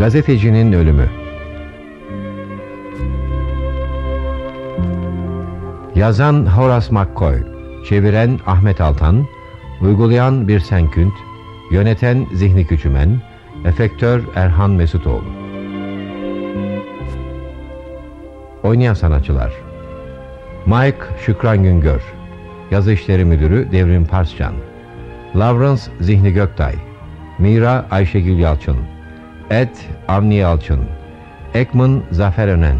Gazetecinin ölümü. Yazan Horace McCoy Çeviren Ahmet Altan Uygulayan Birsen Künt Yöneten Zihni Küçümen Efektör Erhan Mesutoğlu. Oynayan sanatçılar. Mike Şükran Güngör. Yazı İşleri Müdürü Devrim Parscan. Lawrence Zihni Göktay. Mira Ayşegül Yalçın Ed Avni Yalçın Ekman Zafer Önen.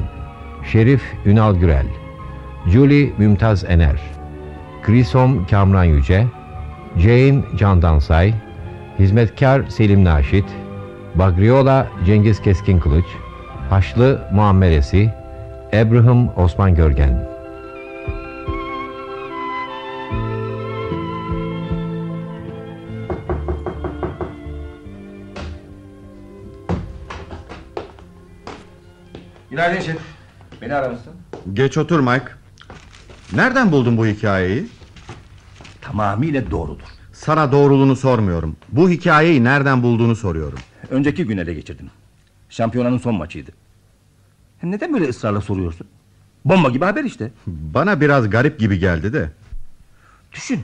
Şerif Ünal Gürel. Julie Mümtaz Ener. Krisom Kamran Yüce. Jane Candansay Hizmetkar Selim Naşit. Bagriola Cengiz Keskin Kılıç. Haçlı Muammer Esi. Abraham Osman Görgen Günaydın şef. Beni aramışsın. Geç otur Mike. Nereden buldun bu hikayeyi? Tamamıyla doğrudur. Sana doğruluğunu sormuyorum. Bu hikayeyi nereden bulduğunu soruyorum. Önceki gün ele geçirdim. Şampiyonanın son maçıydı. Neden böyle ısrarla soruyorsun? Bomba gibi haber işte. Bana biraz garip gibi geldi de. Düşün.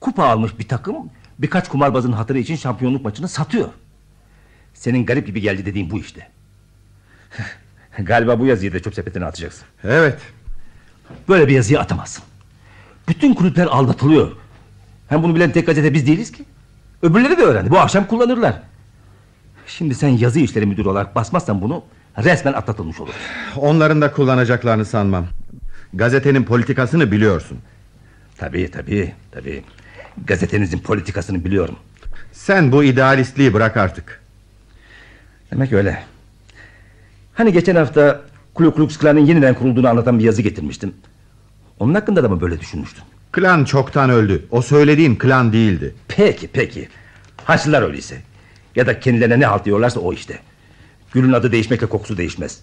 Kupa almış bir takım birkaç kumarbazın hatırı için şampiyonluk maçını satıyor. Senin garip gibi geldi dediğin bu işte. Galiba bu yazıyı da çöp sepetine atacaksın. Evet. Böyle bir yazıyı atamazsın. Bütün kulüpler aldatılıyor. Hem bunu bilen tek gazete biz değiliz ki. Öbürleri de öğrendi. Bu akşam kullanırlar. Şimdi sen yazı işleri müdürü olarak basmazsan bunu resmen atlatılmış olur. Onların da kullanacaklarını sanmam. Gazetenin politikasını biliyorsun. Tabii tabii tabii. Gazetenizin politikasını biliyorum. Sen bu idealistliği bırak artık. Demek öyle. Hani geçen hafta Ku Klux Klan'ın yeniden kurulduğunu anlatan bir yazı getirmiştim. Onun hakkında da mı böyle düşünmüştün? Klan çoktan öldü. O söylediğin klan değildi. Peki peki. Haçlılar öyleyse. Ya da kendilerine ne halt diyorlarsa o işte. Gülün adı değişmekle kokusu değişmez.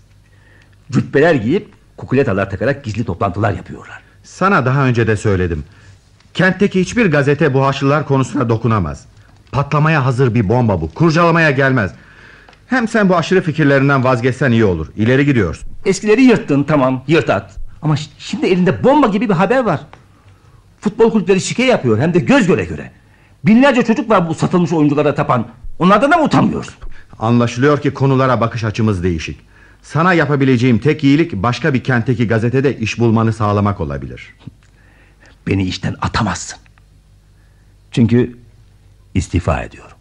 Cübbeler giyip kukuletalar takarak gizli toplantılar yapıyorlar. Sana daha önce de söyledim. Kentteki hiçbir gazete bu haşlılar konusuna dokunamaz. Patlamaya hazır bir bomba bu. Kurcalamaya gelmez. Hem sen bu aşırı fikirlerinden vazgeçsen iyi olur. İleri gidiyorsun. Eskileri yırttın tamam yırt at. Ama şimdi elinde bomba gibi bir haber var. Futbol kulüpleri şike yapıyor hem de göz göre göre. Binlerce çocuk var bu satılmış oyunculara tapan. Onlardan da mı utanmıyorsun? Anlaşılıyor ki konulara bakış açımız değişik. Sana yapabileceğim tek iyilik başka bir kentteki gazetede iş bulmanı sağlamak olabilir. Beni işten atamazsın. Çünkü istifa ediyorum.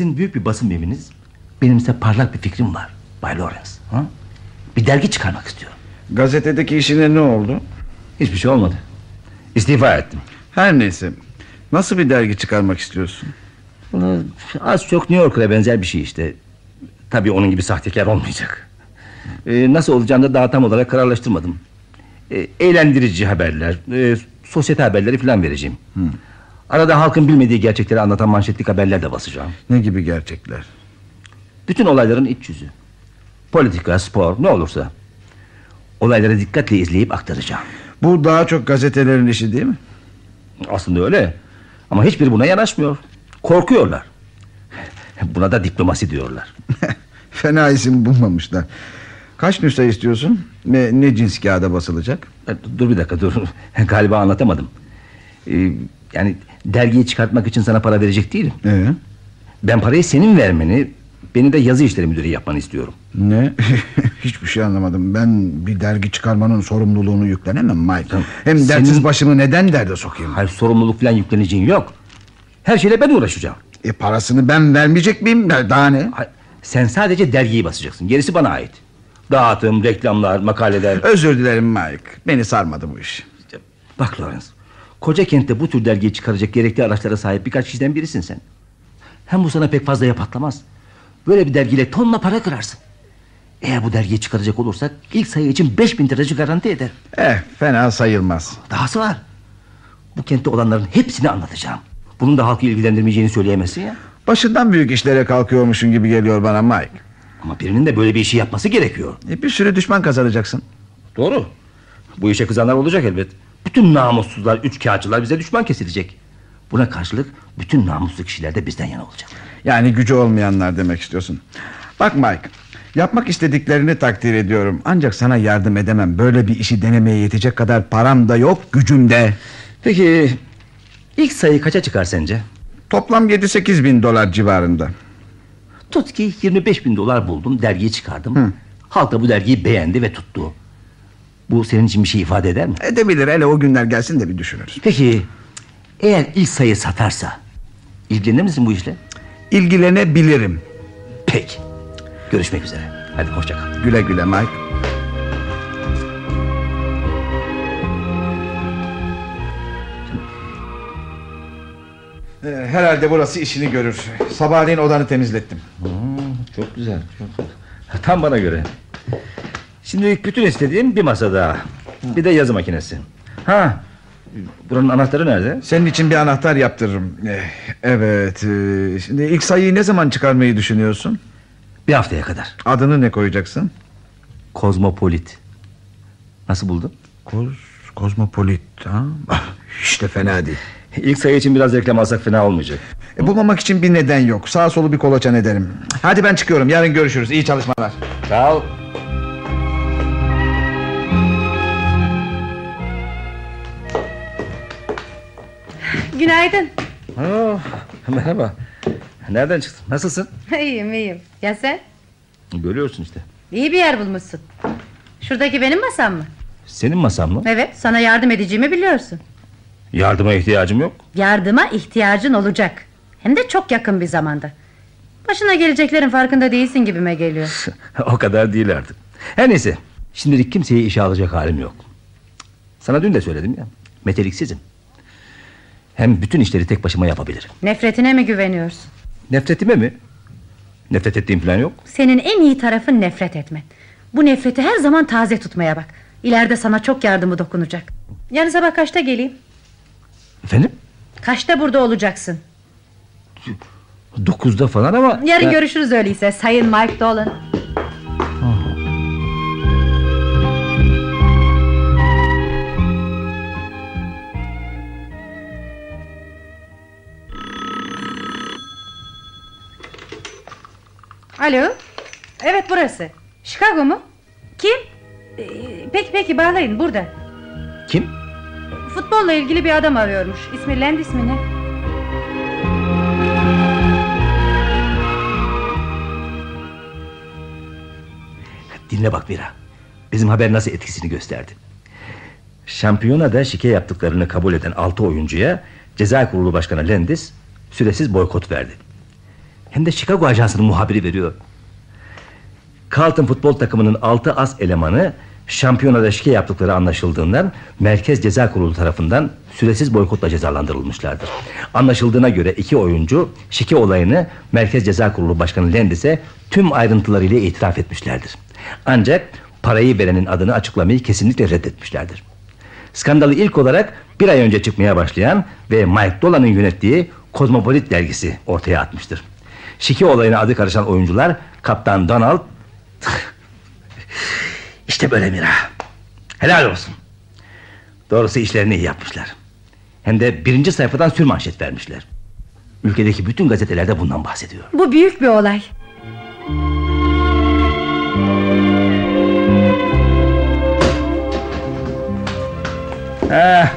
Sizin büyük bir basın eviniz, benimse parlak bir fikrim var Bay Lawrence. Ha? Bir dergi çıkarmak istiyorum. Gazetedeki işine ne oldu? Hiçbir şey olmadı. İstifa ettim. Her neyse. Nasıl bir dergi çıkarmak istiyorsun? Bunu az çok New Yorker'a benzer bir şey işte. Tabii onun gibi sahtekar olmayacak. Ee, nasıl olacağını da daha tam olarak kararlaştırmadım. Ee, eğlendirici haberler, e, sosyete haberleri falan vereceğim. Arada halkın bilmediği gerçekleri anlatan manşetlik haberler de basacağım. Ne gibi gerçekler? Bütün olayların iç yüzü. Politika, spor, ne olursa. Olayları dikkatle izleyip aktaracağım. Bu daha çok gazetelerin işi değil mi? Aslında öyle. Ama hiçbiri buna yanaşmıyor. Korkuyorlar. Buna da diplomasi diyorlar. Fena isim bulmamışlar. Kaç nüsha istiyorsun? Ve ne cins kağıda basılacak? E, Dur bir dakika dur. Galiba anlatamadım. Ee, yani dergiyi çıkartmak için sana para verecek değilim. Ee, Ben parayı senin vermeni, beni de yazı işleri müdürü yapmanı istiyorum. ne? Hiçbir şey anlamadım. Ben bir dergi çıkarmanın sorumluluğunu yüklenemem Mike. Hem Senin- dertsiz başımı neden derde sokayım? Hayır sorumluluk falan yükleneceğin yok. Her şeyle ben uğraşacağım. E parasını ben vermeyecek miyim? Daha ne? Hayır, sen sadece dergiyi basacaksın. Gerisi bana ait. Dağıtım, reklamlar, makaleler. Özür dilerim Mike. Beni sarmadı bu iş. Bak Lawrence, koca kentte bu tür dergiyi çıkaracak gerekli araçlara sahip birkaç kişiden birisin sen. Hem bu sana pek fazlaya patlamaz. Böyle bir dergiyle tonla para kırarsın. Eğer bu dergiyi çıkaracak olursak ilk sayı için 5000 tirajı garanti eder. Eh fena sayılmaz. Dahası var. Bu kentte olanların hepsini anlatacağım. Bunun da halkı ilgilendirmeyeceğini söyleyemezsin ya. Başından büyük işlere kalkıyormuşsun gibi geliyor bana Mike. Ama birinin de böyle bir işi yapması gerekiyor. E bir sürü düşman kazanacaksın. Doğru. Bu işe kızanlar olacak elbet. Bütün namussuzlar, üç kağıtçılar bize düşman kesilecek. Buna karşılık bütün namuslu kişiler de bizden yana olacak. Yani gücü olmayanlar demek istiyorsun. Bak Mike, yapmak istediklerini takdir ediyorum. Ancak sana yardım edemem. Böyle bir işi denemeye yetecek kadar param da yok, gücüm de. Peki ilk sayı kaça çıkar sence? Toplam 7-8 bin dolar civarında. Tut ki 25 bin dolar buldum, dergiyi çıkardım. Halk da bu dergiyi beğendi ve tuttu. Bu senin için bir şey ifade eder mi? Edebilir, hele o günler gelsin de bir düşünürüz. Peki eğer ilk sayı satarsa ilgilenir misin bu işle? İlgilenebilirim. Peki. Görüşmek üzere. Hadi hoşça kal. Güle güle Mike. Ee, Herhalde burası işini görür. Sabahleyin odanı temizlettim. Çok güzel. Çok güzel. Tam bana göre. Şimdi bütün istediğim bir masa daha. Bir de yazı makinesi. Ha. Buranın anahtarı nerede? Senin için bir anahtar yaptırırım. Eh, Evet. e, Şimdi ilk sayıyı ne zaman çıkarmayı düşünüyorsun? Bir haftaya kadar. Adını ne koyacaksın? Kozmopolit. Nasıl buldun? Koz, kozmopolit. Ha? Ah, İşte fena değil. İlk sayı için biraz reklam alsak fena olmayacak. E, bulmamak için bir neden yok. Sağ solu bir kolaçan ederim. Hadi ben çıkıyorum. Yarın görüşürüz. İyi çalışmalar. Sağ ol. Günaydın. Oh, merhaba. Nereden çıktın? Nasılsın? iyiyim iyiyim. Ya sen? Görüyorsun işte. İyi bir yer bulmuşsun. Şuradaki benim masam mı? Senin masan mı? Evet sana yardım edeceğimi biliyorsun. Yardıma ihtiyacım yok. Yardıma ihtiyacın olacak. Hem de çok yakın bir zamanda. Başına geleceklerin farkında değilsin gibime geliyor. o kadar değil artık. Her neyse. Şimdilik kimseyi işe alacak halim yok. Sana dün de söyledim ya. Meteliksizim. Hem bütün işleri tek başıma yapabilirim. Nefretine mi güveniyorsun? Nefretime mi? Nefret ettiğim falan yok. Senin en iyi tarafın nefret etmen. Bu nefreti her zaman taze tutmaya bak. İleride sana çok yardımı dokunacak. Yarın sabah kaçta geleyim? Efendim? Kaçta burada olacaksın? Dokuzda falan ama... Yarın Ya- görüşürüz öyleyse Sayın Mike Dolan. Alo. Evet burası. Chicago mu? Kim? Ee, peki peki bağlayın burada. Kim? Futbolla ilgili bir adam arıyormuş. İsmi Landis mi ne? Dinle bak Mira. Bizim haber nasıl etkisini gösterdi. Şampiyonada şike yaptıklarını kabul eden 6 oyuncuya ceza kurulu başkanı Landis süresiz boykot verdi. Hem de Chicago ajansının muhabiri veriyor. Carlton futbol takımının 6 as elemanı şampiyonada şike yaptıkları anlaşıldığından Merkez Ceza Kurulu tarafından süresiz boykotla cezalandırılmışlardır. Anlaşıldığına göre iki oyuncu şike olayını Merkez Ceza Kurulu Başkanı Landis'e tüm ayrıntılarıyla itiraf etmişlerdir. Ancak parayı verenin adını açıklamayı kesinlikle reddetmişlerdir. Skandalı ilk olarak bir ay önce çıkmaya başlayan ve Mike Dolan'ın yönettiği Kozmopolit dergisi ortaya atmıştır. Şike olayına adı karışan oyuncular Kaptan Donald... işte böyle Mira. Helal olsun. Doğrusu işlerini iyi yapmışlar. Hem de birinci sayfadan sür manşet vermişler. Ülkedeki bütün gazetelerde bundan bahsediyor. Bu büyük bir olay. Ah,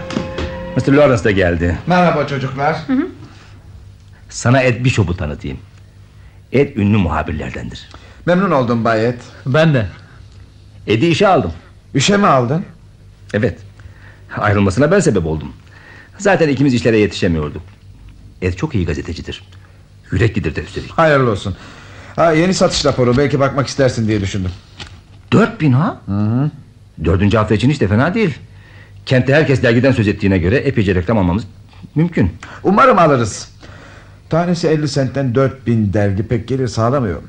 Mr. Lawrence da geldi. Merhaba çocuklar. Sana Ed Bishop'u tanıtayım. Ed ünlü muhabirlerdendir. Memnun oldum Bayet. Ben de. Ed'i işe aldım. İşe mi aldın? Evet. Ayrılmasına ben sebep oldum. Zaten ikimiz işlere yetişemiyorduk. Ed çok iyi gazetecidir. Yüreklidir de üstelik. Hayırlı olsun. Ha, yeni satış raporu belki bakmak istersin diye düşündüm. Dört bin ha? Dördüncü hafta için hiç de fena değil. Kentte herkes dergiden söz ettiğine göre epeyce reklam almamız mümkün. Umarım alırız. Tanesi 50 sentten 4000 dergi pek gelir sağlamıyor.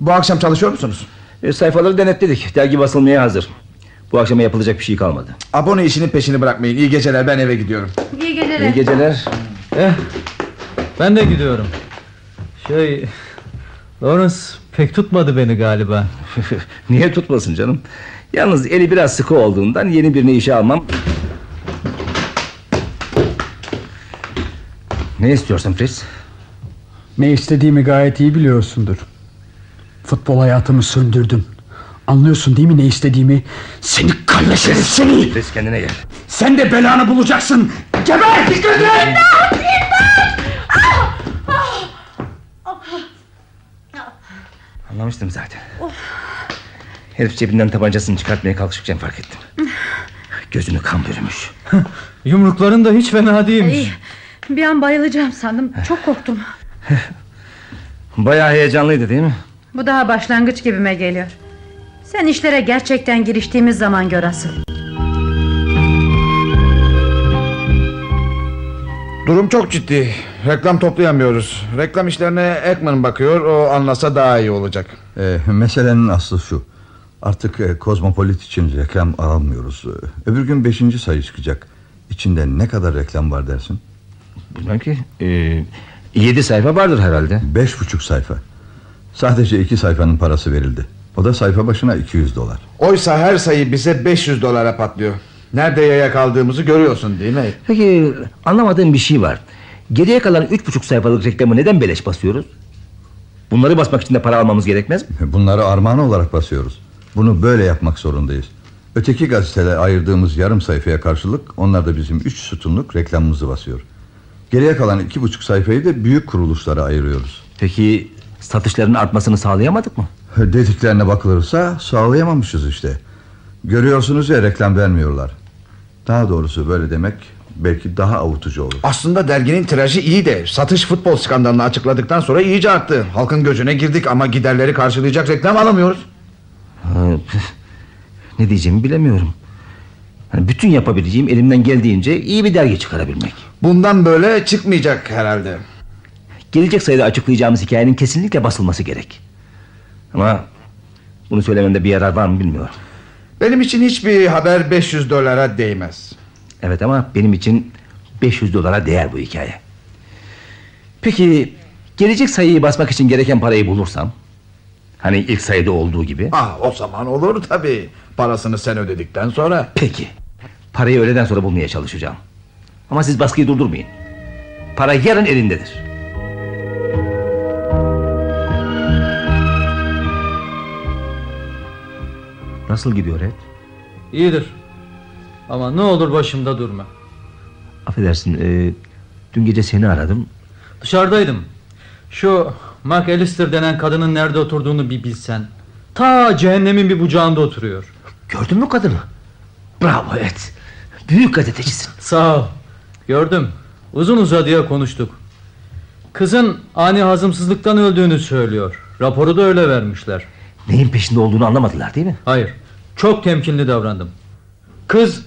Bu akşam çalışıyor musunuz? E, sayfaları denetledik. Dergi basılmaya hazır. Bu akşama yapılacak bir şey kalmadı. Abone işinin peşini bırakmayın. İyi geceler ben eve gidiyorum. İyi geceler. İyi geceler. Eh, ben de gidiyorum. Şey... Lawrence pek tutmadı beni galiba. Niye tutmasın canım? Yalnız eli biraz sıkı olduğundan yeni birini işe almam... Ne istiyorsun Fritz? Ne istediğimi gayet iyi biliyorsundur. Futbol hayatımı söndürdün. Anlıyorsun değil mi ne istediğimi? Seni kalleşeriz seni. Fritz kendine gel. Sen de belanı bulacaksın. Geber! Dikkat et! Anlamıştım zaten. Herif cebinden tabancasını çıkartmaya kalkışırken fark ettim. Gözünü kan bürümüş. Yumrukların da hiç fena değilmiş. İyi. Bir an bayılacağım sandım. Çok korktum. Bayağı heyecanlıydı değil mi? Bu daha başlangıç gibime geliyor. Sen işlere gerçekten giriştiğimiz zaman gör asıl. Durum çok ciddi. Reklam toplayamıyoruz. Reklam işlerine Ekman bakıyor. O anlasa daha iyi olacak. Ee, meselenin aslı şu. Artık e, Kozmopolit için reklam almıyoruz. Ee, Öbür gün beşinci sayı çıkacak. İçinde ne kadar reklam var dersin? Bilmem ki. Ee, yedi sayfa vardır herhalde. Beş buçuk sayfa. Sadece iki sayfanın parası verildi. O da sayfa başına 200 dolar. Oysa her sayı bize 500 dolara patlıyor. Nerede yaya kaldığımızı görüyorsun değil mi? Peki anlamadığım bir şey var. Geriye kalan üç buçuk sayfalık reklamı neden beleş basıyoruz? Bunları basmak için de para almamız gerekmez mi? Bunları armağan olarak basıyoruz. Bunu böyle yapmak zorundayız. Öteki gazetelere ayırdığımız yarım sayfaya karşılık onlar da bizim üç sütunluk reklamımızı basıyor. Geriye kalan iki buçuk sayfayı da büyük kuruluşlara ayırıyoruz. Peki satışların artmasını sağlayamadık mı? Dediklerine bakılırsa sağlayamamışız işte. Görüyorsunuz ya reklam vermiyorlar. Daha doğrusu böyle demek belki daha avutucu olur. Aslında derginin tirajı iyi de satış futbol skandalını açıkladıktan sonra iyice arttı. Halkın gözüne girdik ama giderleri karşılayacak reklam alamıyoruz. Ne diyeceğimi bilemiyorum. Hani bütün yapabileceğim elimden geldiğince iyi bir dergi çıkarabilmek. Bundan böyle çıkmayacak herhalde. Gelecek sayıda açıklayacağımız hikayenin kesinlikle basılması gerek. Ama bunu söylememde bir yarar var mı bilmiyorum. Benim için hiçbir haber 500 dolara değmez. Evet ama benim için 500 dolara değer bu hikaye. Peki gelecek sayıyı basmak için gereken parayı bulursam... Hani ilk sayıda olduğu gibi... Ah o zaman olur tabii. Parasını sen ödedikten sonra. Peki. Parayı öğleden sonra bulmaya çalışacağım. Ama siz baskıyı durdurmayın. Para yarın elindedir. Nasıl gidiyor Ed? İyidir. Ama ne olur başımda durma. Affedersin, e, dün gece seni aradım. Dışarıdaydım. Şu Mark Alistair denen kadının nerede oturduğunu bir bilsen. Ta cehennemin bir bucağında oturuyor. Gördün mü kadını? Bravo Ed. Büyük gazetecisin. Sağ ol. Gördüm. Uzun uzadıya konuştuk. Kızın ani hazımsızlıktan öldüğünü söylüyor. Raporu da öyle vermişler. Neyin peşinde olduğunu anlamadılar değil mi? Hayır. Çok temkinli davrandım. Kız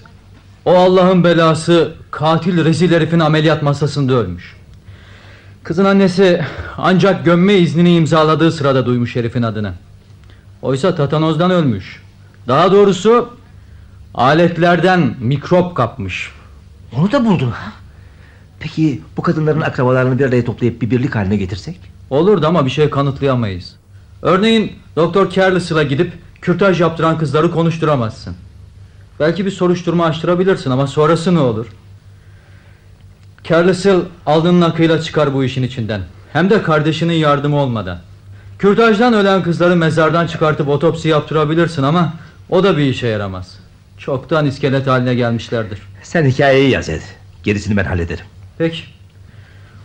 o Allah'ın belası katil rezil herifin ameliyat masasında ölmüş. Kızın annesi ancak gömme iznini imzaladığı sırada duymuş herifin adını. Oysa tatanozdan ölmüş. Daha doğrusu aletlerden mikrop kapmış. Onu da buldun ha? Peki bu kadınların akrabalarını bir araya toplayıp bir birlik haline getirsek? Olurdu ama bir şey kanıtlayamayız. Örneğin Doktor Careless'la gidip kürtaj yaptıran kızları konuşturamazsın. Belki bir soruşturma açtırabilirsin ama sonrası ne olur? Careless'ıl aldığın akıyla çıkar bu işin içinden. Hem de kardeşinin yardımı olmadan. Kürtajdan ölen kızları mezardan çıkartıp otopsi yaptırabilirsin ama o da bir işe yaramaz. Çoktan iskelet haline gelmişlerdir. Sen hikayeyi yaz Ed. Gerisini ben hallederim. Peki.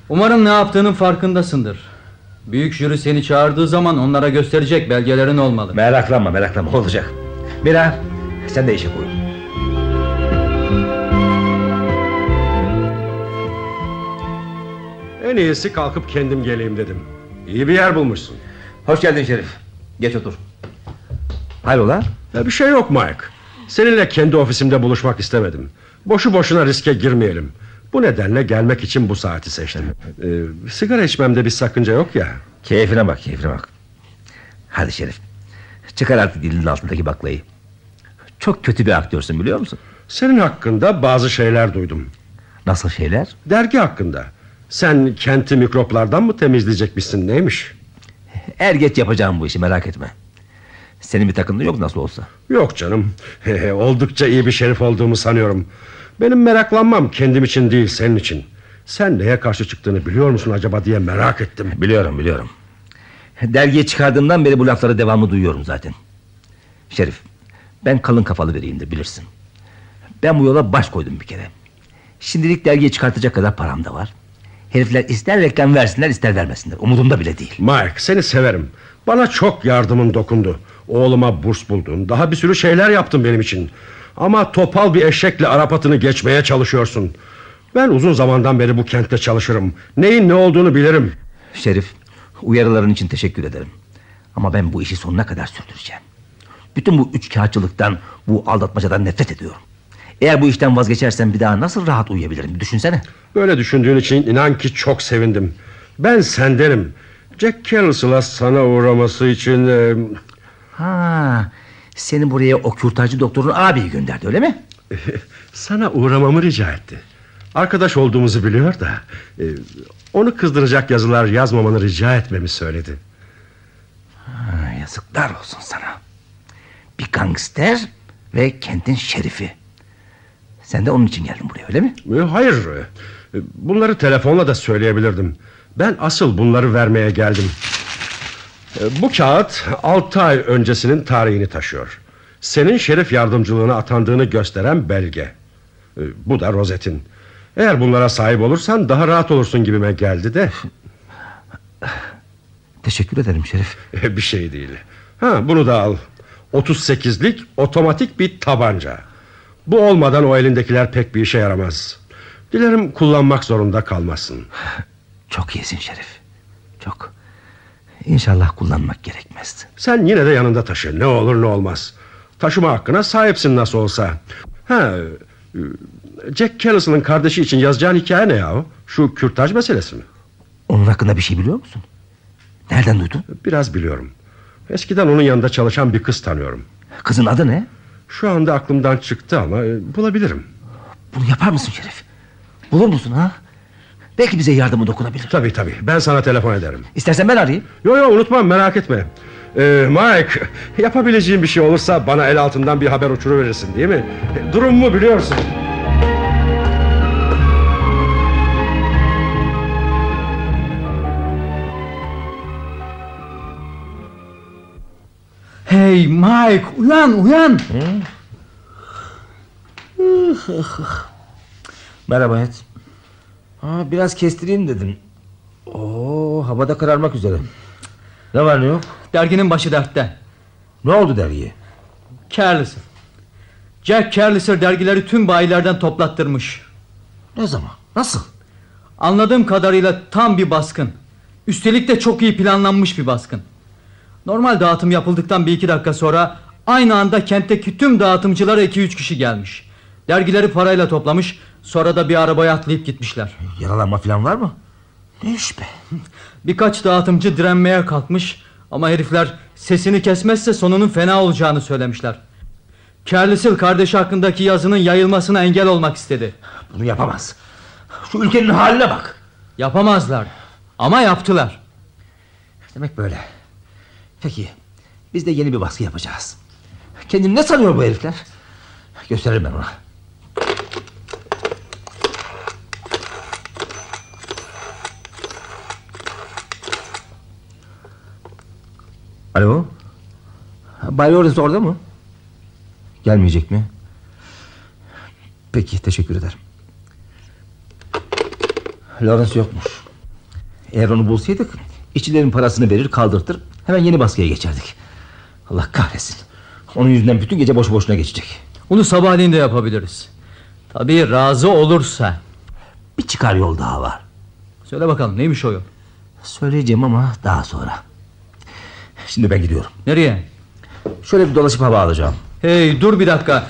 Umarım ne yaptığının farkındasındır. Büyük jüri seni çağırdığı zaman onlara gösterecek belgelerin olmalı. Meraklanma meraklanma olacak. Mira sen de işe koyun. En iyisi kalkıp kendim geleyim dedim. İyi bir yer bulmuşsun. Hoş geldin Şerif. Geç otur. Hayrola? Ya bir şey yok Mike. Seninle kendi ofisimde buluşmak istemedim. Boşu boşuna riske girmeyelim. Bu nedenle gelmek için bu saati seçtim. Ee, sigara içmemde bir sakınca yok ya. Keyfine bak keyfine bak. Hadi Şerif. Çıkar artık dilinin altındaki baklayı. Çok kötü bir aktörsün biliyor musun? Senin hakkında bazı şeyler duydum. Nasıl şeyler? Dergi hakkında. Sen kenti mikroplardan mı temizleyecekmişsin neymiş? Er geç yapacağım bu işi merak etme. Senin bir takımın yok nasıl olsa. Yok canım. Oldukça iyi bir şerif olduğumu sanıyorum. Benim meraklanmam kendim için değil senin için. Sen neye karşı çıktığını biliyor musun acaba diye merak ettim. Biliyorum biliyorum. Dergiye çıkardığımdan beri bu lafları devamlı duyuyorum zaten. Şerif, ben kalın kafalı biriyimdir bilirsin. Ben bu yola baş koydum bir kere. Şimdilik dergiye çıkartacak kadar param da var. Herifler ister reklam versinler ister vermesinler. Umudumda bile değil. Mike seni severim. Bana çok yardımın dokundu. Oğluma burs buldun. Daha bir sürü şeyler yaptın benim için. Ama topal bir eşekle Arap atını geçmeye çalışıyorsun. Ben uzun zamandan beri bu kentte çalışırım. Neyin ne olduğunu bilirim. Şerif, uyarıların için teşekkür ederim. Ama ben bu işi sonuna kadar sürdüreceğim. Bütün bu üç kağıtçılıktan, bu aldatmacadan nefret ediyorum. Eğer bu işten vazgeçersem bir daha nasıl rahat uyuyabilirim? Düşünsene. Böyle düşündüğün için inan ki çok sevindim. Ben sendenim. Jack Carroll's'la sana uğraması için... E... Ha, seni buraya o kürtajcı doktorun abiyi gönderdi öyle mi? sana uğramamı rica etti. Arkadaş olduğumuzu biliyor da... E, onu kızdıracak yazılar yazmamanı rica etmemi söyledi. Ha, yazıklar olsun sana. Bir gangster ve kentin şerifi. Sen de onun için geldin buraya öyle mi? E, hayır. E, bunları telefonla da söyleyebilirdim. Ben asıl bunları vermeye geldim. E, bu kağıt 6 ay öncesinin tarihini taşıyor. Senin şerif yardımcılığına atandığını gösteren belge. Bu da rozetin. Eğer bunlara sahip olursan daha rahat olursun gibime geldi de. Teşekkür ederim Şerif. Bir şey değil. Ha bunu da al. 38'lik otomatik bir tabanca. Bu olmadan o elindekiler pek bir işe yaramaz. Dilerim kullanmak zorunda kalmasın. Çok iyisin Şerif. Çok. İnşallah kullanmak gerekmez. Sen yine de yanında taşı. Ne olur ne olmaz. Taşıma hakkına sahipsin nasıl olsa. Ha, Jack Kellison'ın kardeşi için yazacağın hikaye ne ya? Şu kürtaj meselesi mi? Onun hakkında bir şey biliyor musun? Nereden duydun? Biraz biliyorum. Eskiden onun yanında çalışan bir kız tanıyorum. Kızın adı ne? Şu anda aklımdan çıktı ama e, bulabilirim. Bunu yapar mısın Şerif? Bulur musun ha? Belki bize yardımı dokunabilir. Tabii tabii ben sana telefon ederim. İstersen ben arayayım. Yok yok unutmam merak etme. Ee, Mike yapabileceğim bir şey olursa bana el altından bir haber uçuruverirsin değil mi? Durumumu biliyorsun. Hey Mike uyan uyan. Merhaba Et. Aa, biraz kestireyim dedim. Oo, havada kararmak üzere. Ne var ne yok? Derginin başı dertte. Ne oldu dergiye? Carlisle. Jack Carlisle dergileri tüm bayilerden toplattırmış. Ne zaman? Nasıl? Anladığım kadarıyla tam bir baskın. Üstelik de çok iyi planlanmış bir baskın. Normal dağıtım yapıldıktan bir iki dakika sonra aynı anda kentteki tüm dağıtımcılara iki üç kişi gelmiş. Dergileri parayla toplamış sonra da bir arabaya atlayıp gitmişler. Yaralanma falan var mı? Ne iş be? Birkaç dağıtımcı direnmeye kalkmış ama herifler sesini kesmezse sonunun fena olacağını söylemişler. Carlisle kardeşi hakkındaki yazının yayılmasına engel olmak istedi. Bunu yapamaz. Şu ülkenin haline bak. Yapamazlar ama yaptılar. Demek böyle. Peki biz de yeni bir baskı yapacağız. Kendini ne sanıyor bu herifler? Gösteririm ben ona. Alo? Bay Lawrence orada mı? Gelmeyecek mi? Peki teşekkür ederim. Lawrence yokmuş. Eğer onu bulsaydık işçilerin parasını verir kaldırtır hemen yeni baskıya geçerdik. Allah kahretsin. Onun yüzünden bütün gece boş boşuna geçecek. Bunu sabahleyin de yapabiliriz. Tabii razı olursa. Bir çıkar yol daha var. Söyle bakalım neymiş o yol? Söyleyeceğim ama daha sonra. Şimdi ben gidiyorum. Nereye? Şöyle bir dolaşıp hava alacağım. Hey dur bir dakika.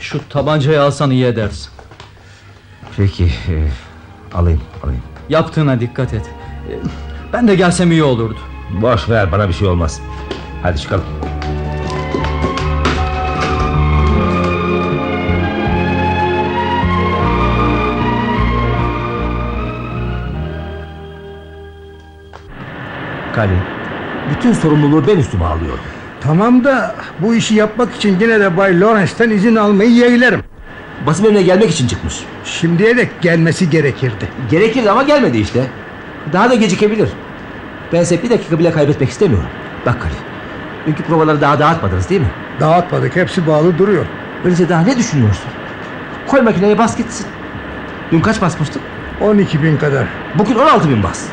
Şu tabancayı alsan iyi edersin. Peki. E, alayım alayım. Yaptığına dikkat et. E, ben de gelsem iyi olurdu. Boş ver bana bir şey olmaz. Hadi çıkalım. Kali, bütün sorumluluğu ben üstüme alıyorum. Tamam da bu işi yapmak için yine de Bay Lawrence'den izin almayı yeğlerim. Basım evine gelmek için çıkmış. Şimdiye dek gelmesi gerekirdi. Gerekirdi ama gelmedi işte. Daha da gecikebilir. Bense bir dakika bile kaybetmek istemiyorum. Bak Kali. Dünkü provaları daha dağıtmadınız değil mi? Dağıtmadık hepsi bağlı duruyor. Öyleyse daha ne düşünüyorsun? Koy makineye bas gitsin. Dün kaç basmıştık? 12 bin kadar. Bugün 16 bin bas.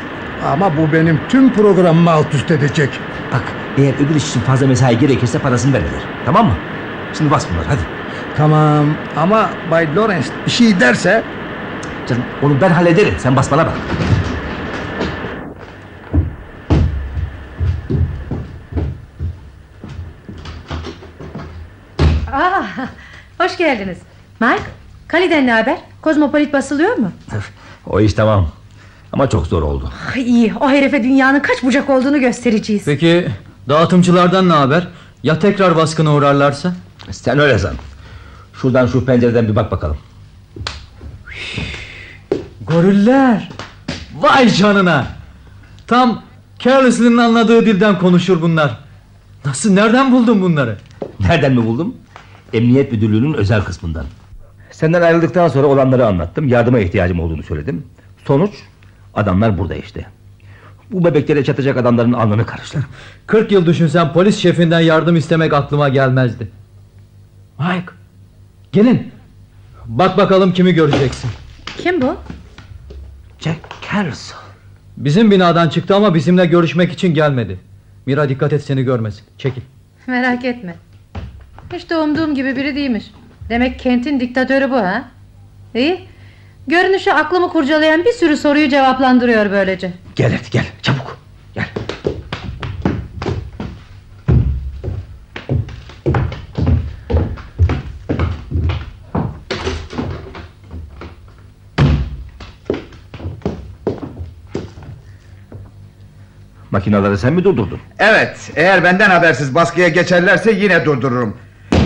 Ama bu benim tüm programımı alt üst edecek. Bak eğer öbür iş için fazla mesai gerekirse parasını verilir. Tamam mı? Şimdi bas bunları hadi. Tamam ama Bay Lawrence bir şey derse... Canım onu ben hallederim. Sen bas bana bak. Aa, hoş geldiniz. Mike, Kali'den ne haber? Kozmopolit basılıyor mu? o iş tamam. Ama çok zor oldu. Ay, iyi, o herife dünyanın kaç bucak olduğunu göstereceğiz. Peki dağıtımcılardan ne haber? Ya tekrar baskına uğrarlarsa? Sen öyle san. Şuradan şu pencereden bir bak bakalım. Goriller. Vay canına. Tam Careless'ın anladığı dilden konuşur bunlar. Nasıl nereden buldun bunları? Nereden mi buldum? Emniyet müdürlüğünün özel kısmından. Senden ayrıldıktan sonra olanları anlattım. Yardıma ihtiyacım olduğunu söyledim. Sonuç adamlar burada işte. Bu bebeklere çatacak adamların alnını karışlar. 40 yıl düşünsem polis şefinden yardım istemek aklıma gelmezdi. Mike. Gelin. Bak bakalım kimi göreceksin. Kim bu? Jack Carlson. Bizim binadan çıktı ama bizimle görüşmek için gelmedi. Mira dikkat et seni görmesin. Çekil. Merak etme. Hiç de umduğum gibi biri değilmiş. Demek kentin diktatörü bu ha? İyi. Görünüşü aklımı kurcalayan bir sürü soruyu cevaplandırıyor böylece. Gel hadi gel çabuk. Gel. Makinaları sen mi durdurdun? Evet eğer benden habersiz baskıya geçerlerse yine durdururum.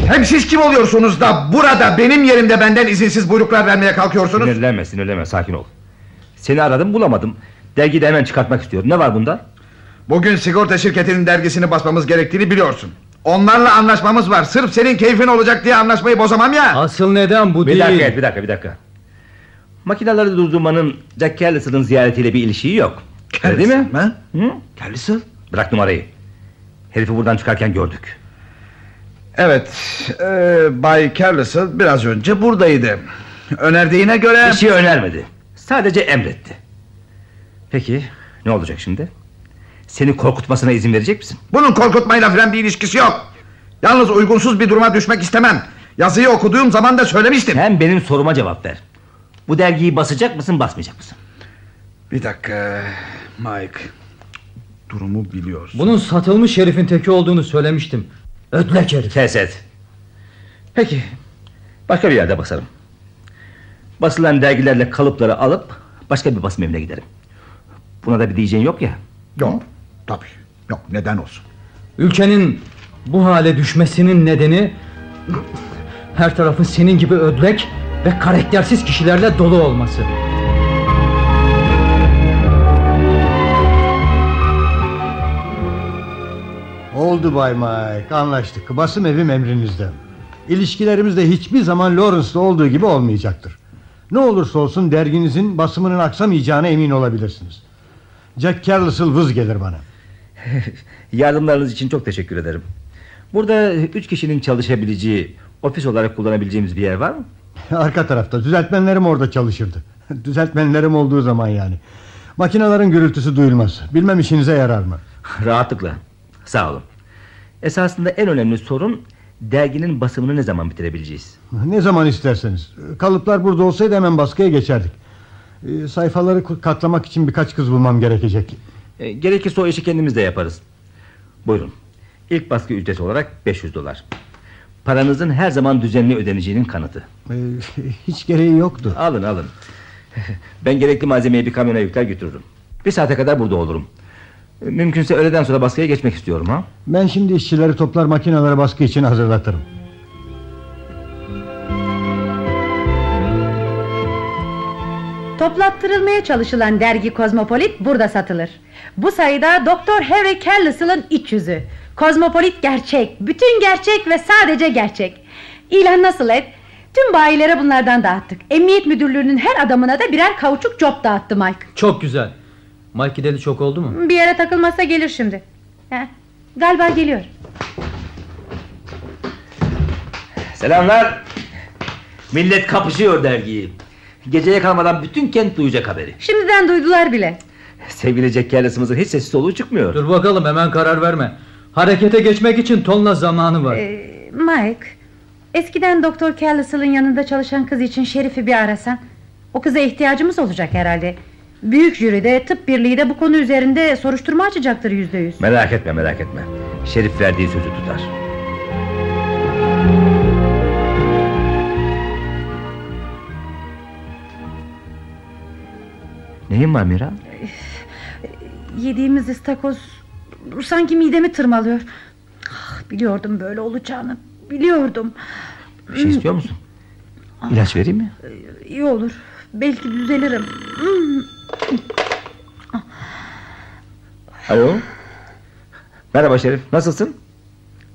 Hem siz kim oluyorsunuz da burada benim yerimde benden izinsiz buyruklar vermeye kalkıyorsunuz? Sinirlenme sinirlenme sakin ol. Seni aradım bulamadım. Dergiyi de hemen çıkartmak istiyorum. Ne var bunda? Bugün sigorta şirketinin dergisini basmamız gerektiğini biliyorsun. Onlarla anlaşmamız var. Sırf senin keyfin olacak diye anlaşmayı bozamam ya. Asıl neden bu bir değil. Dakika, bir dakika bir dakika. Makinaları durdurmanın Jack Carlisle'ın ziyaretiyle bir ilişiği yok. Öyle değil mi? Ha? Hı? Carlisle? Bırak numarayı. Herifi buradan çıkarken gördük. Evet, e, Bay Carlisle biraz önce buradaydı. Önerdiğine göre... Bir şey önermedi. Sadece emretti. Peki ne olacak şimdi? Seni korkutmasına izin verecek misin? Bunun korkutmayla falan bir ilişkisi yok. Yalnız uygunsuz bir duruma düşmek istemem. Yazıyı okuduğum zaman da söylemiştim. Sen benim soruma cevap ver. Bu dergiyi basacak mısın basmayacak mısın? Bir dakika Mike. Durumu biliyorsun. Bunun satılmış herifin teki olduğunu söylemiştim. Ödlek herif. Kes et. Peki. Başka bir yerde basarım. Basılan dergilerle kalıpları alıp başka bir basım evine giderim. Buna da bir diyeceğin yok ya. Yok tabii. Yok neden olsun. Ülkenin bu hale düşmesinin nedeni her tarafın senin gibi ödlek ve karaktersiz kişilerle dolu olması. Oldu Bay Mike anlaştık. Basım evim emrinizde. İlişkilerimiz de hiçbir zaman Lawrence'da olduğu gibi olmayacaktır. Ne olursa olsun derginizin basımının aksamayacağına emin olabilirsiniz. Jack Carlisle vız gelir bana. Yardımlarınız için çok teşekkür ederim. Burada üç kişinin çalışabileceği Ofis olarak kullanabileceğimiz bir yer var mı? Arka tarafta. Düzeltmenlerim orada çalışırdı. Düzeltmenlerim olduğu zaman yani. Makinelerin gürültüsü duyulmaz. Bilmem işinize yarar mı? Rahatlıkla. Sağ olun Esasında en önemli sorun Derginin basımını ne zaman bitirebileceğiz? Ne zaman isterseniz. Kalıplar burada olsaydı hemen baskıya geçerdik. E, Sayfaları katlamak için birkaç kız bulmam gerekecek. E, Gerekirse o işi kendimiz de yaparız. Buyurun. İlk baskı ücreti olarak 500 dolar. Paranızın her zaman düzenli ödeneceğinin kanıtı. E, Hiç gereği yoktu. Alın alın. Ben gerekli malzemeyi bir kamyona yükler götürürüm. Bir saate kadar burada olurum Mümkünse öğleden sonra baskıya geçmek istiyorum ha. Ben şimdi işçileri toplar makineleri baskı için hazırlatırım. Toplattırılmaya çalışılan dergi Kozmopolit burada satılır. Bu sayıda Doktor Harry Carlisle'ın iç yüzü. Kozmopolit gerçek, bütün gerçek ve sadece gerçek. İlan nasıl et? Tüm bayilere bunlardan dağıttık. Emniyet müdürlüğünün her adamına da birer kauçuk cop dağıttı Mike. Çok güzel. Mike gideli çok oldu mu? Bir yere takılmazsa gelir şimdi. Heh, galiba geliyor. Selamlar. Millet kapışıyor dergiyi. Geceye kalmadan bütün kent duyacak haberi. Şimdiden duydular bile. Sevgili Jack Harris'ımızın hiç sesi soluğu çıkmıyor. Dur bakalım hemen karar verme. Harekete geçmek için tonla zamanı var. Ee, Mike, eskiden Doktor Callisle'ın yanında çalışan kız için Şerif'i bir arasan. O kıza ihtiyacımız olacak herhalde. Büyük jüride tıp birliği de bu konu üzerinde soruşturma açacaktır yüzde yüz. Merak etme merak etme. Şerif verdiği sözü tutar. Neyin var Mira? Yediğimiz ıstakoz sanki midemi tırmalıyor. Ah, biliyordum böyle olacağını. Biliyordum. Bir şey istiyor musun? İlaç vereyim mi? İyi olur. Belki düzelirim. Alo. Merhaba Şerif. Nasılsın?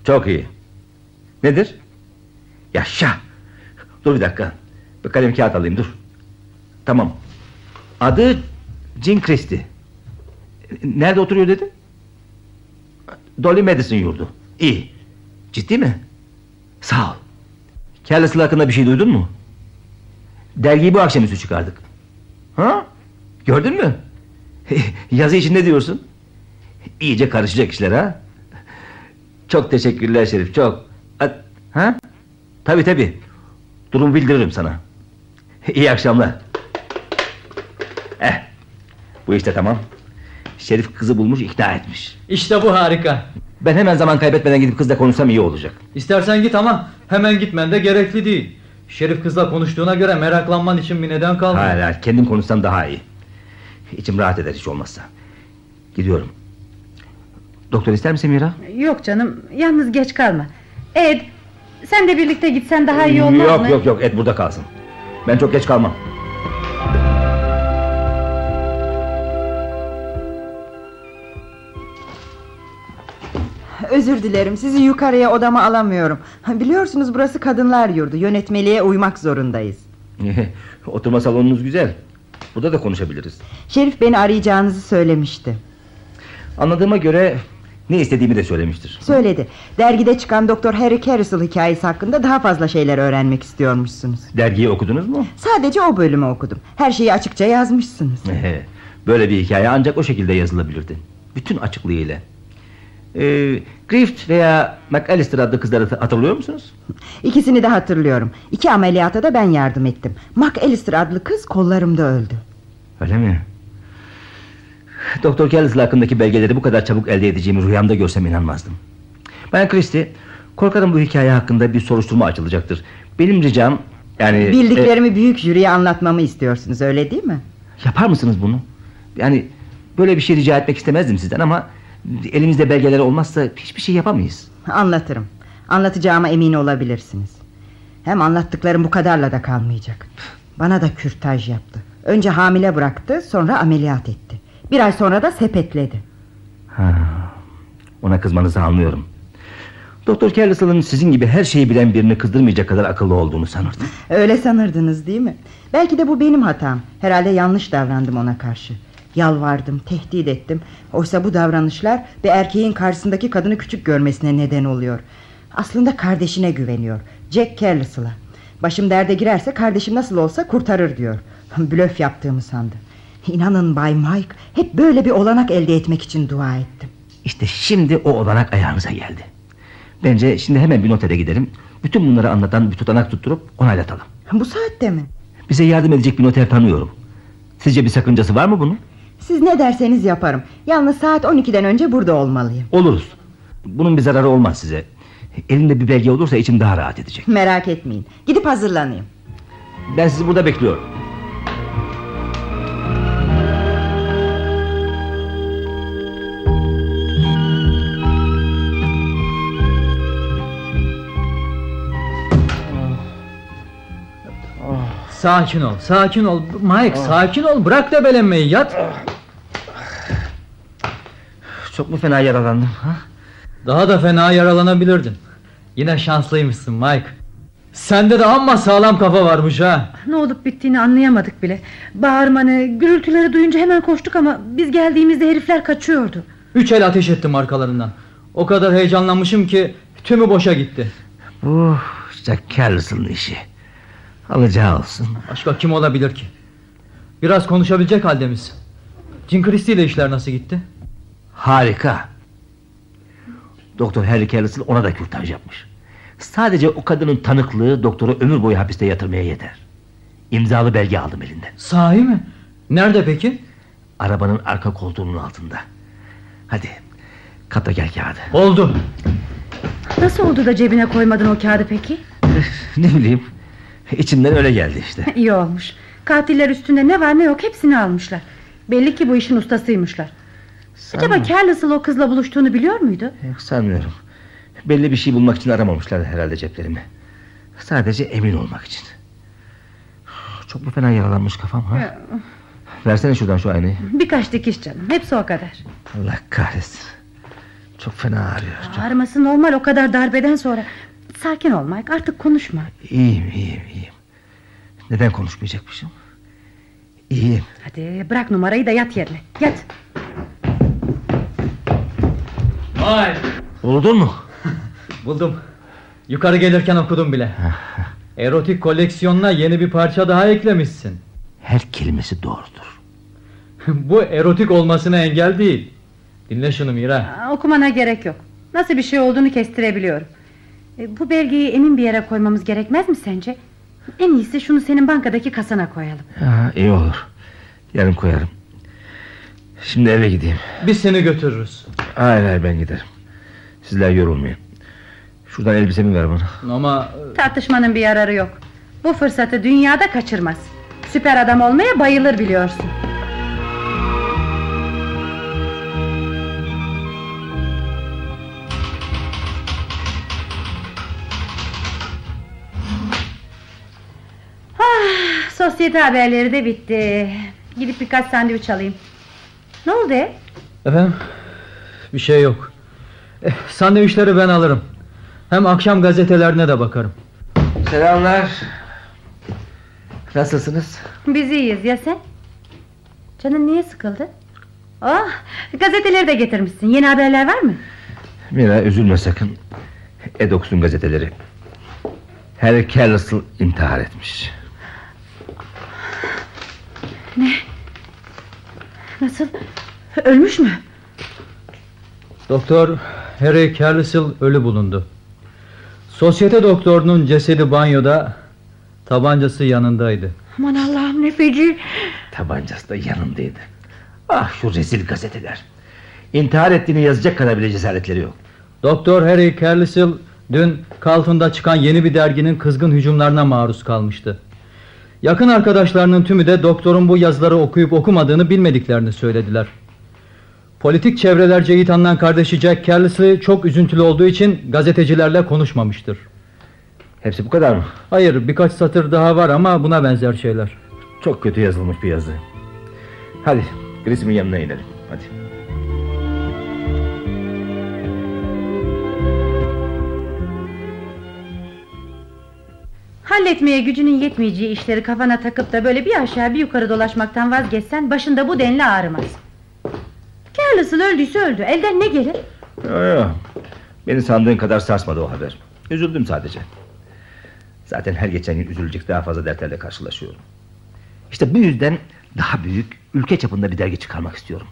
Çok iyi. Nedir? Yaşa. Dur bir dakika. Bir kalem kağıt alayım dur. Tamam. Adı Jean Christie. Nerede oturuyor dedi? Dolly Madison yurdu. İyi. Ciddi mi? Sağ ol. Careless'la hakkında bir şey duydun mu? Dergiyi bu akşamüstü çıkardık. Ha? Gördün mü? Yazı için ne diyorsun? İyice karışacak işler ha? Çok teşekkürler Şerif çok. Ha? Tabi tabi. Durum bildiririm sana. İyi akşamlar. Eh, bu işte tamam. Şerif kızı bulmuş ikna etmiş. İşte bu harika. Ben hemen zaman kaybetmeden gidip kızla konuşsam iyi olacak. İstersen git ama hemen gitmen de gerekli değil. Şerif kızla konuştuğuna göre meraklanman için bir neden. Hayır hayır kendim konuşsam daha iyi. İçim rahat eder hiç olmazsa. Gidiyorum. Doktor ister misin Mira? Yok canım yalnız geç kalma. Ed sen de birlikte gitsen daha iyi olmaz yok, mı? Yok yok Ed burada kalsın. Ben çok geç kalmam. Özür dilerim sizi yukarıya odama alamıyorum Biliyorsunuz burası kadınlar yurdu Yönetmeliğe uymak zorundayız Oturma salonunuz güzel. Burada da konuşabiliriz. Şerif beni arayacağınızı söylemişti. Anladığıma göre ne istediğimi de söylemiştir. Söyledi. Dergide çıkan Doktor Harry Carrisel hikayesi hakkında daha fazla şeyler öğrenmek istiyormuşsunuz. Dergiyi okudunuz mu? Sadece o bölümü okudum. Her şeyi açıkça yazmışsınız. Böyle bir hikaye ancak o şekilde yazılabilirdi. Bütün açıklığıyla. Ee, Grift veya McAllister adlı kızları hatırlıyor musunuz? İkisini de hatırlıyorum. İki ameliyata da ben yardım ettim. McAllister adlı kız kollarımda öldü. Öyle mi? Doktor Kelly hakkındaki belgeleri bu kadar çabuk elde edeceğimi rüyamda görsem inanmazdım. Ben Christie, korkarım bu hikaye hakkında bir soruşturma açılacaktır. Benim ricam yani... Bildiklerimi e... büyük jüriye anlatmamı istiyorsunuz öyle değil mi? Yapar mısınız bunu? Yani böyle bir şey rica etmek istemezdim sizden ama... Elimizde belgeler olmazsa hiçbir şey yapamayız. Anlatırım. Anlatacağıma emin olabilirsiniz. Hem anlattıklarım bu kadarla da kalmayacak. Bana da kürtaj yaptı. Önce hamile bıraktı, sonra ameliyat etti. Bir ay sonra da sepetledi. Ha, ona kızmanızı anlıyorum. Doktor Carlisle'ın sizin gibi her şeyi bilen birini kızdırmayacak kadar akıllı olduğunu sanırdım. Öyle sanırdınız değil mi? Belki de bu benim hatam. Herhalde yanlış davrandım ona karşı. Yalvardım, tehdit ettim. Oysa bu davranışlar bir erkeğin karşısındaki kadını küçük görmesine neden oluyor. Aslında kardeşine güveniyor. Jack Careless'la. Başım derde girerse kardeşim nasıl olsa kurtarır diyor. Blöf yaptığımı sandı. İnanın Bay Mike hep böyle bir olanak elde etmek için dua ettim. İşte şimdi o olanak ayağınıza geldi. Bence şimdi hemen bir notere gidelim. Bütün bunları anlatan bir tutanak tutturup onaylatalım. Bu saatte mi? Bize yardım edecek bir noter tanıyorum. Sizce bir sakıncası var mı bunun? Siz ne derseniz yaparım. Yalnız saat 12'den önce burada olmalıyım. Oluruz. Bunun bir zararı olmaz size. Elimde bir belge olursa içim daha rahat edecek. Merak etmeyin. Gidip hazırlanayım. Ben sizi burada bekliyorum. Sakin ol, sakin ol. Mike, sakin ol. Bırak debelenmeyi, yat. Çok mu fena yaralandım? Ha? Daha da fena yaralanabilirdin. Yine şanslıymışsın Mike. Sende de amma sağlam kafa varmış ha. Ne olup bittiğini anlayamadık bile. Bağırmanı, gürültüleri duyunca hemen koştuk ama biz geldiğimizde herifler kaçıyordu. Üç el ateş ettim arkalarından. O kadar heyecanlanmışım ki tümü boşa gitti. Bu Jack Carlson'ın işi. Alacağı olsun. Başka kim olabilir ki? Biraz konuşabilecek halde misin? Jim Christie ile işler nasıl gitti? Harika. Doktor Harry Carlson ona da kürtaj yapmış. Sadece o kadının tanıklığı doktoru ömür boyu hapiste yatırmaya yeter. İmzalı belge aldım elinden. Sahi mi? Nerede peki? Arabanın arka koltuğunun altında. Hadi kata gel kağıdı. Oldu. Nasıl oldu da cebine koymadın o kağıdı peki? ne bileyim. İçimden öyle geldi işte. İyi olmuş. Katiller üstünde ne var ne yok hepsini almışlar. Belli ki bu işin ustasıymışlar. Acaba Carlos'la o kızla buluştuğunu biliyor muydu? Yok sanmıyorum. Belli bir şey bulmak için aramamışlar herhalde ceplerimi. Sadece emin olmak için. Çok mu fena yaralanmış kafam ha? Versene şuradan şu aynayı. Birkaç dikiş canım. Hepsi o kadar. Allah kahretsin. Çok fena ağrıyor. Çok... Ağrıması normal o kadar darbeden sonra. Sakin ol Mike artık konuşma. İyiyim iyiyim iyiyim. Neden konuşmayacakmışım? İyiyim. Hadi bırak numarayı da yat yerine. Yat. Vay. Buldun mu? Buldum. Yukarı gelirken okudum bile. Erotik koleksiyonuna yeni bir parça daha eklemişsin. Her kelimesi doğrudur. Bu erotik olmasına engel değil. Dinle şunu Mira. Aa, okumana gerek yok. Nasıl bir şey olduğunu kestirebiliyorum. E, bu belgeyi emin bir yere koymamız gerekmez mi sence? En iyisi şunu senin bankadaki kasana koyalım. Ha, iyi olur. Yarın koyarım. Şimdi eve gideyim. Biz seni götürürüz. Hayır hayır ben giderim. Sizler yorulmayın. Şuradan elbisemi ver bana. Ama... Tartışmanın bir yararı yok. Bu fırsatı dünyada kaçırmaz. Süper adam olmaya bayılır biliyorsun. Sosyete haberleri de bitti. Gidip birkaç sandviç alayım. Ne oldu? Efendim? Bir şey yok. Eh, sandviçleri ben alırım. Hem akşam gazetelerine de bakarım. Selamlar. Nasılsınız? Biz iyiyiz ya sen? Canın niye sıkıldı? Oh, gazeteleri de getirmişsin. Yeni haberler var mı? Mira üzülme sakın. Edox'un gazeteleri. Harry Carlson intihar etmiş. Ne? Nasıl? Ölmüş mü? Doktor Harry Carlisle ölü bulundu. Sosyete doktorunun cesedi banyoda, tabancası yanındaydı. Aman Allah'ım ne feci. Tabancası da yanındaydı. Ah şu rezil gazeteler. İntihar ettiğini yazacak kadar bile cesaretleri yok. Doktor Harry Carlisle dün Kaltun'da çıkan yeni bir derginin kızgın hücumlarına maruz kalmıştı. Yakın arkadaşlarının tümü de doktorun bu yazıları okuyup okumadığını bilmediklerini söylediler. Politik çevrelerce iyi tanınan kardeşi Jack Carlisle çok üzüntülü olduğu için gazetecilerle konuşmamıştır. Hepsi bu kadar mı? Hayır birkaç satır daha var ama buna benzer şeyler. Çok kötü yazılmış bir yazı. Hadi Gris'in yanına inelim. Halletmeye gücünün yetmeyeceği işleri kafana takıp da böyle bir aşağı bir yukarı dolaşmaktan vazgeçsen başında bu denli ağrımaz. Carlos'ın öldüyse öldü. Elden ne gelir? Yo, yo. Beni sandığın kadar sarsmadı o haber. Üzüldüm sadece. Zaten her geçen gün üzülecek daha fazla dertlerle karşılaşıyorum. İşte bu yüzden daha büyük, ülke çapında bir dergi çıkarmak istiyorum.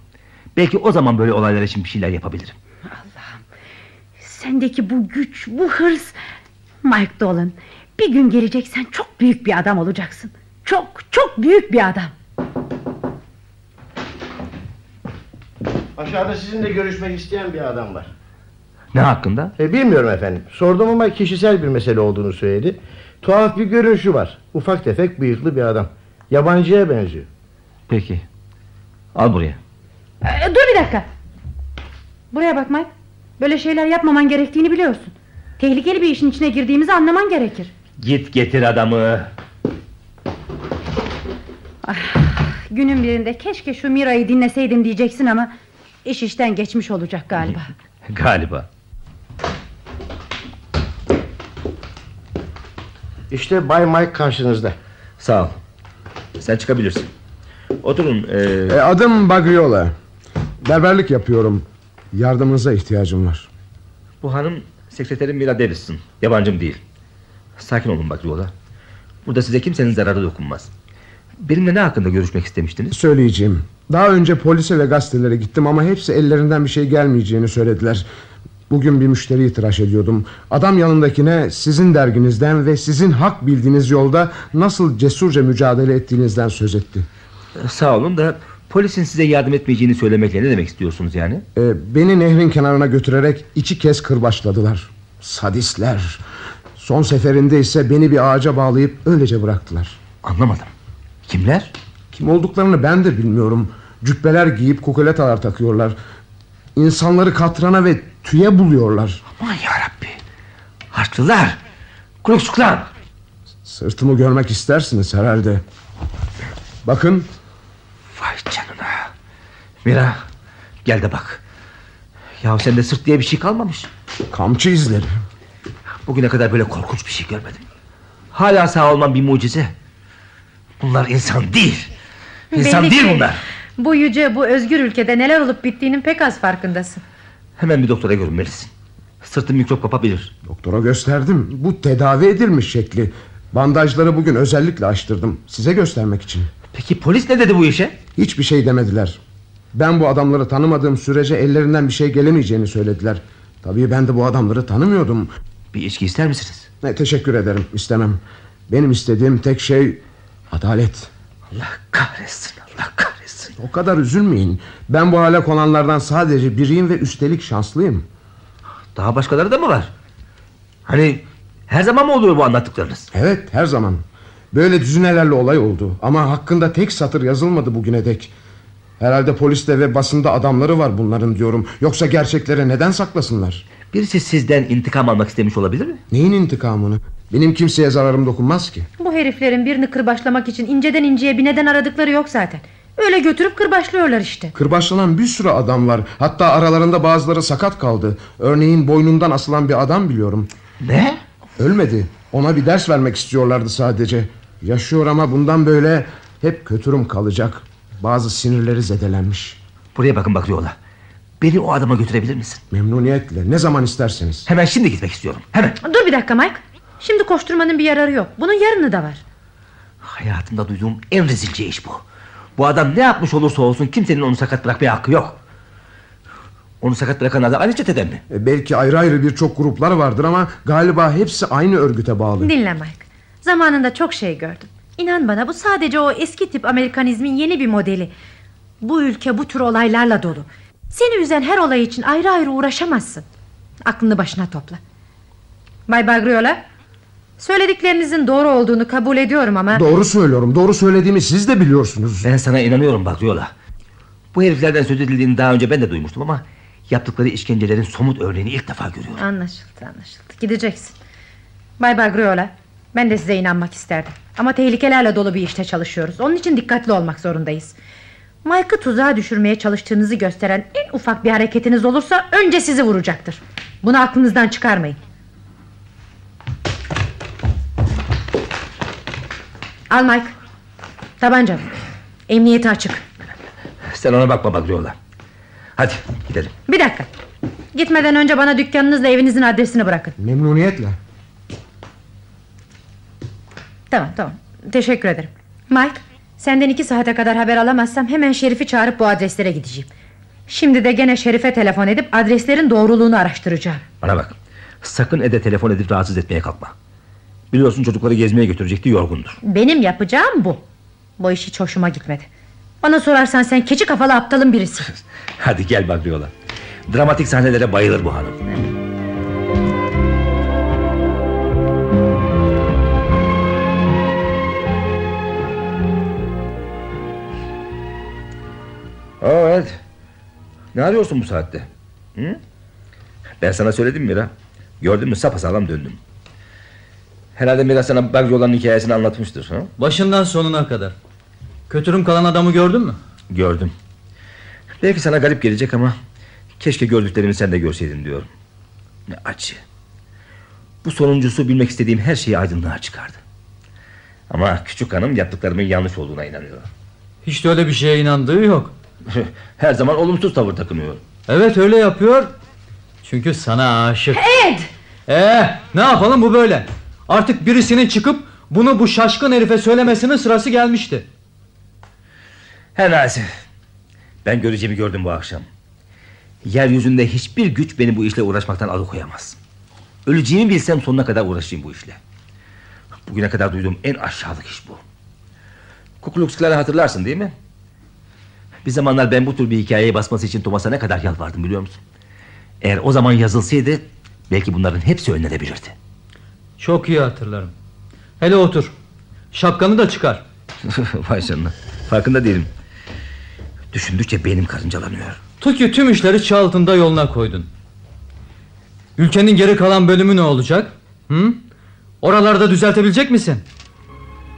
Belki o zaman böyle olaylar için bir şeyler yapabilirim. Allah'ım. Sendeki bu güç, bu hırs... Mike Dolan, bir gün gelecek sen çok büyük bir adam olacaksın. Çok, çok büyük bir adam. Aşağıda sizinle görüşmek isteyen bir adam var. Ne hakkında? E, bilmiyorum efendim. Sordum ama kişisel bir mesele olduğunu söyledi. Tuhaf bir görünüşü var. Ufak tefek bıyıklı bir adam. Yabancıya benziyor. Peki. Al buraya. Ee, dur bir dakika. Buraya bak Mike. Böyle şeyler yapmaman gerektiğini biliyorsun. Tehlikeli bir işin içine girdiğimizi anlaman gerekir. Git getir adamı. Ah, günün birinde keşke şu Mira'yı dinleseydim diyeceksin ama... ...iş işten geçmiş olacak galiba. Galiba. İşte Bay Mike karşınızda. Sağ ol. Sen çıkabilirsin. Oturun. ee, E, adım Bagriola. Berberlik yapıyorum. Yardımınıza ihtiyacım var. Bu hanım sekreterim Mira Davis'in. Yabancım değil. Sakin olun bak yola. Burada size kimsenin zararı dokunmaz. Benimle ne hakkında görüşmek istemiştiniz? Söyleyeceğim. Daha önce polise ve gazetelere gittim ama hepsi ellerinden bir şey gelmeyeceğini söylediler. Bugün bir müşteriyi tıraş ediyordum. Adam yanındakine sizin derginizden ve sizin hak bildiğiniz yolda nasıl cesurca mücadele ettiğinizden söz etti. Sağ olun da polisin size yardım etmeyeceğini söylemekle ne demek istiyorsunuz yani? Ee, beni nehrin kenarına götürerek iki kez kırbaçladılar. Sadistler. Son seferinde ise beni bir ağaca bağlayıp öylece bıraktılar. Anlamadım. Kimler? Kim olduklarını ben de bilmiyorum. Cübbeler giyip kukuletalar takıyorlar. İnsanları katrana ve tüye buluyorlar. Aman yarabbi. Harçlılar. Kuluksuklan. Sırtımı görmek istersiniz herhalde. Bakın. Vay canına. Mira gel de bak. Ya sende sırt diye bir şey kalmamış. Kamçı izleri. Bugüne kadar böyle korkunç bir şey görmedim. Hala sağ olman bir mucize. Bunlar insan değil. İnsan Belli değil ki bunlar. Bu yüce bu özgür ülkede neler olup bittiğinin pek az farkındasın Hemen bir doktora görünmelisin. Sırtın mikrop kapabilir. Doktora gösterdim. Bu tedavi edilmiş şekli. Bandajları bugün özellikle açtırdım. Size göstermek için. Peki polis ne dedi bu işe? Hiçbir şey demediler. Ben bu adamları tanımadığım sürece ellerinden bir şey gelemeyeceğini söylediler. Tabii ben de bu adamları tanımıyordum. Bir içki ister misiniz? Ne teşekkür ederim. istemem. Benim istediğim tek şey adalet. Allah kahretsin. Allah kahretsin. O kadar üzülmeyin. Ben bu hale konanlardan sadece biriyim ve üstelik şanslıyım. Daha başkaları da mı var? Hani her zaman mı oluyor bu anlattıklarınız? Evet her zaman. Böyle düzinelerle olay oldu. Ama hakkında tek satır yazılmadı bugüne dek. Herhalde poliste ve basında adamları var bunların diyorum. Yoksa gerçekleri neden saklasınlar? Birisi sizden intikam almak istemiş olabilir mi? Neyin intikamını? Benim kimseye zararım dokunmaz ki. Bu heriflerin birini kırbaçlamak için inceden inceye bir neden aradıkları yok zaten. Öyle götürüp kırbaçlıyorlar işte. Kırbaçlanan bir sürü adam var. Hatta aralarında bazıları sakat kaldı. Örneğin boynundan asılan bir adam biliyorum. Ne? Ölmedi. Ona bir ders vermek istiyorlardı sadece. Yaşıyor ama bundan böyle Hep kötürüm kalacak. Bazı sinirleri zedelenmiş. Buraya bakın bakıyorlar Beni o adama götürebilir misin? Memnuniyetle. Ne zaman isterseniz. Hemen şimdi gitmek istiyorum. Hemen. Dur bir dakika Mike. Şimdi koşturmanın bir yararı yok. Bunun yarını da var. Hayatımda duyduğum en rezilce iş bu. Bu adam ne yapmış olursa olsun Kimsenin onu sakat bırakmaya hakkı yok. Onu sakat bırakanlar da aynı çeteden mi? e, Belki ayrı ayrı birçok gruplar vardır ama Galiba hepsi aynı örgüte bağlı. Dinle Mike. Zamanında çok şey gördüm. İnan bana bu sadece o eski tip Amerikanizmin yeni bir modeli. Bu ülke bu tür olaylarla dolu Seni üzen her olay için ayrı ayrı uğraşamazsın. Aklını başına topla. Bay Bagriola Söylediklerinizin doğru olduğunu kabul ediyorum ama Doğru söylüyorum. Doğru söylediğimi siz de biliyorsunuz. Ben sana inanıyorum Bagriola Bu heriflerden söz edildiğini daha önce ben de duymuştum ama Yaptıkları işkencelerin somut örneğini ilk defa görüyorum. Anlaşıldı anlaşıldı. Gideceksin. Bay Bagriola Ben de size inanmak isterdim. Ama tehlikelerle dolu bir işte çalışıyoruz. Onun için dikkatli olmak zorundayız Mike'ı tuzağa düşürmeye çalıştığınızı gösteren En ufak bir hareketiniz olursa Önce sizi vuracaktır. Bunu aklınızdan çıkarmayın. Al Mike. Tabancam Emniyeti açık. Sen ona bakma Bagriola Hadi gidelim. Bir dakika. Gitmeden önce bana dükkanınızla evinizin adresini bırakın. Memnuniyetle. Tamam tamam. Teşekkür ederim. Mike senden iki saate kadar haber alamazsam Hemen Şerif'i çağırıp bu adreslere gideceğim. Şimdi de gene Şerif'e telefon edip Adreslerin doğruluğunu araştıracağım. Bana bak Sakın Ede telefon edip rahatsız etmeye kalkma. Biliyorsun çocukları gezmeye götürecekti yorgundur. Benim yapacağım bu. Bu iş hiç hoşuma gitmedi. Bana sorarsan sen keçi kafalı aptalın birisi Hadi gel Bagriola Dramatik sahnelere bayılır bu hanım. Evet Ne arıyorsun bu saatte Hı? Ben sana söyledim Mira Gördün mü sapasağlam döndüm Herhalde Mira sana Bagriolan'ın hikayesini anlatmıştır ha? Başından sonuna kadar Kötürüm kalan adamı gördün mü? Gördüm Belki sana garip gelecek ama Keşke gördüklerimi sen de görseydin diyorum Ne acı Bu sonuncusu bilmek istediğim her şeyi aydınlığa çıkardı Ama küçük hanım yaptıklarımın yanlış olduğuna inanıyor. Hiç de öyle bir şeye inandığı yok. Her zaman olumsuz tavır takınıyor. Evet öyle yapıyor. Çünkü sana aşık. Ed! Ee, ne yapalım bu böyle. Artık birisinin çıkıp bunu bu şaşkın herife söylemesinin sırası gelmişti. Her neyse. Ben göreceğimi gördüm bu akşam. Yeryüzünde hiçbir güç beni bu işle uğraşmaktan alıkoyamaz. Öleceğimi bilsem sonuna kadar uğraşayım bu işle. Bugüne kadar duyduğum en aşağılık iş bu. Kuklukslar'ı hatırlarsın değil mi? Bir zamanlar ben bu tür bir hikayeye basması için Thomas'a ne kadar yalvardım biliyor musun? Eğer o zaman yazılsaydı belki bunların hepsi önlenebilirdi. Çok iyi hatırlarım. Hele otur. Şapkanı da çıkar. Vay canına. Farkında değilim. Düşündükçe beynim karıncalanıyor. Ki tüm işleri çağ altında yoluna koydun. Ülkenin geri kalan bölümü ne olacak? Hı? Oralarda düzeltebilecek misin?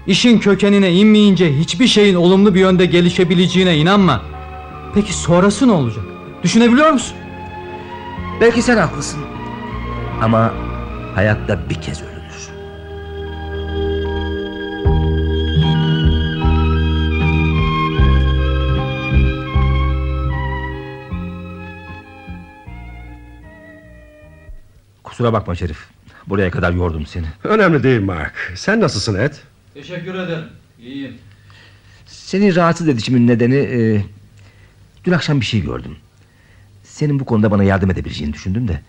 İşin kökenine inmeyince hiçbir şeyin olumlu bir yönde gelişebileceğine inanma. Peki sonrası ne olacak? Düşünebiliyor musun? Belki sen haklısın. Ama hayatta bir kez ölür. Kusura bakma Şerif. Buraya kadar yordum seni. Önemli değil Mark. Sen nasılsın Ed? Teşekkür ederim. İyiyim. Seni rahatsız edişimin nedeni... E, dün akşam bir şey gördüm. Senin bu konuda bana yardım edebileceğini düşündüm de...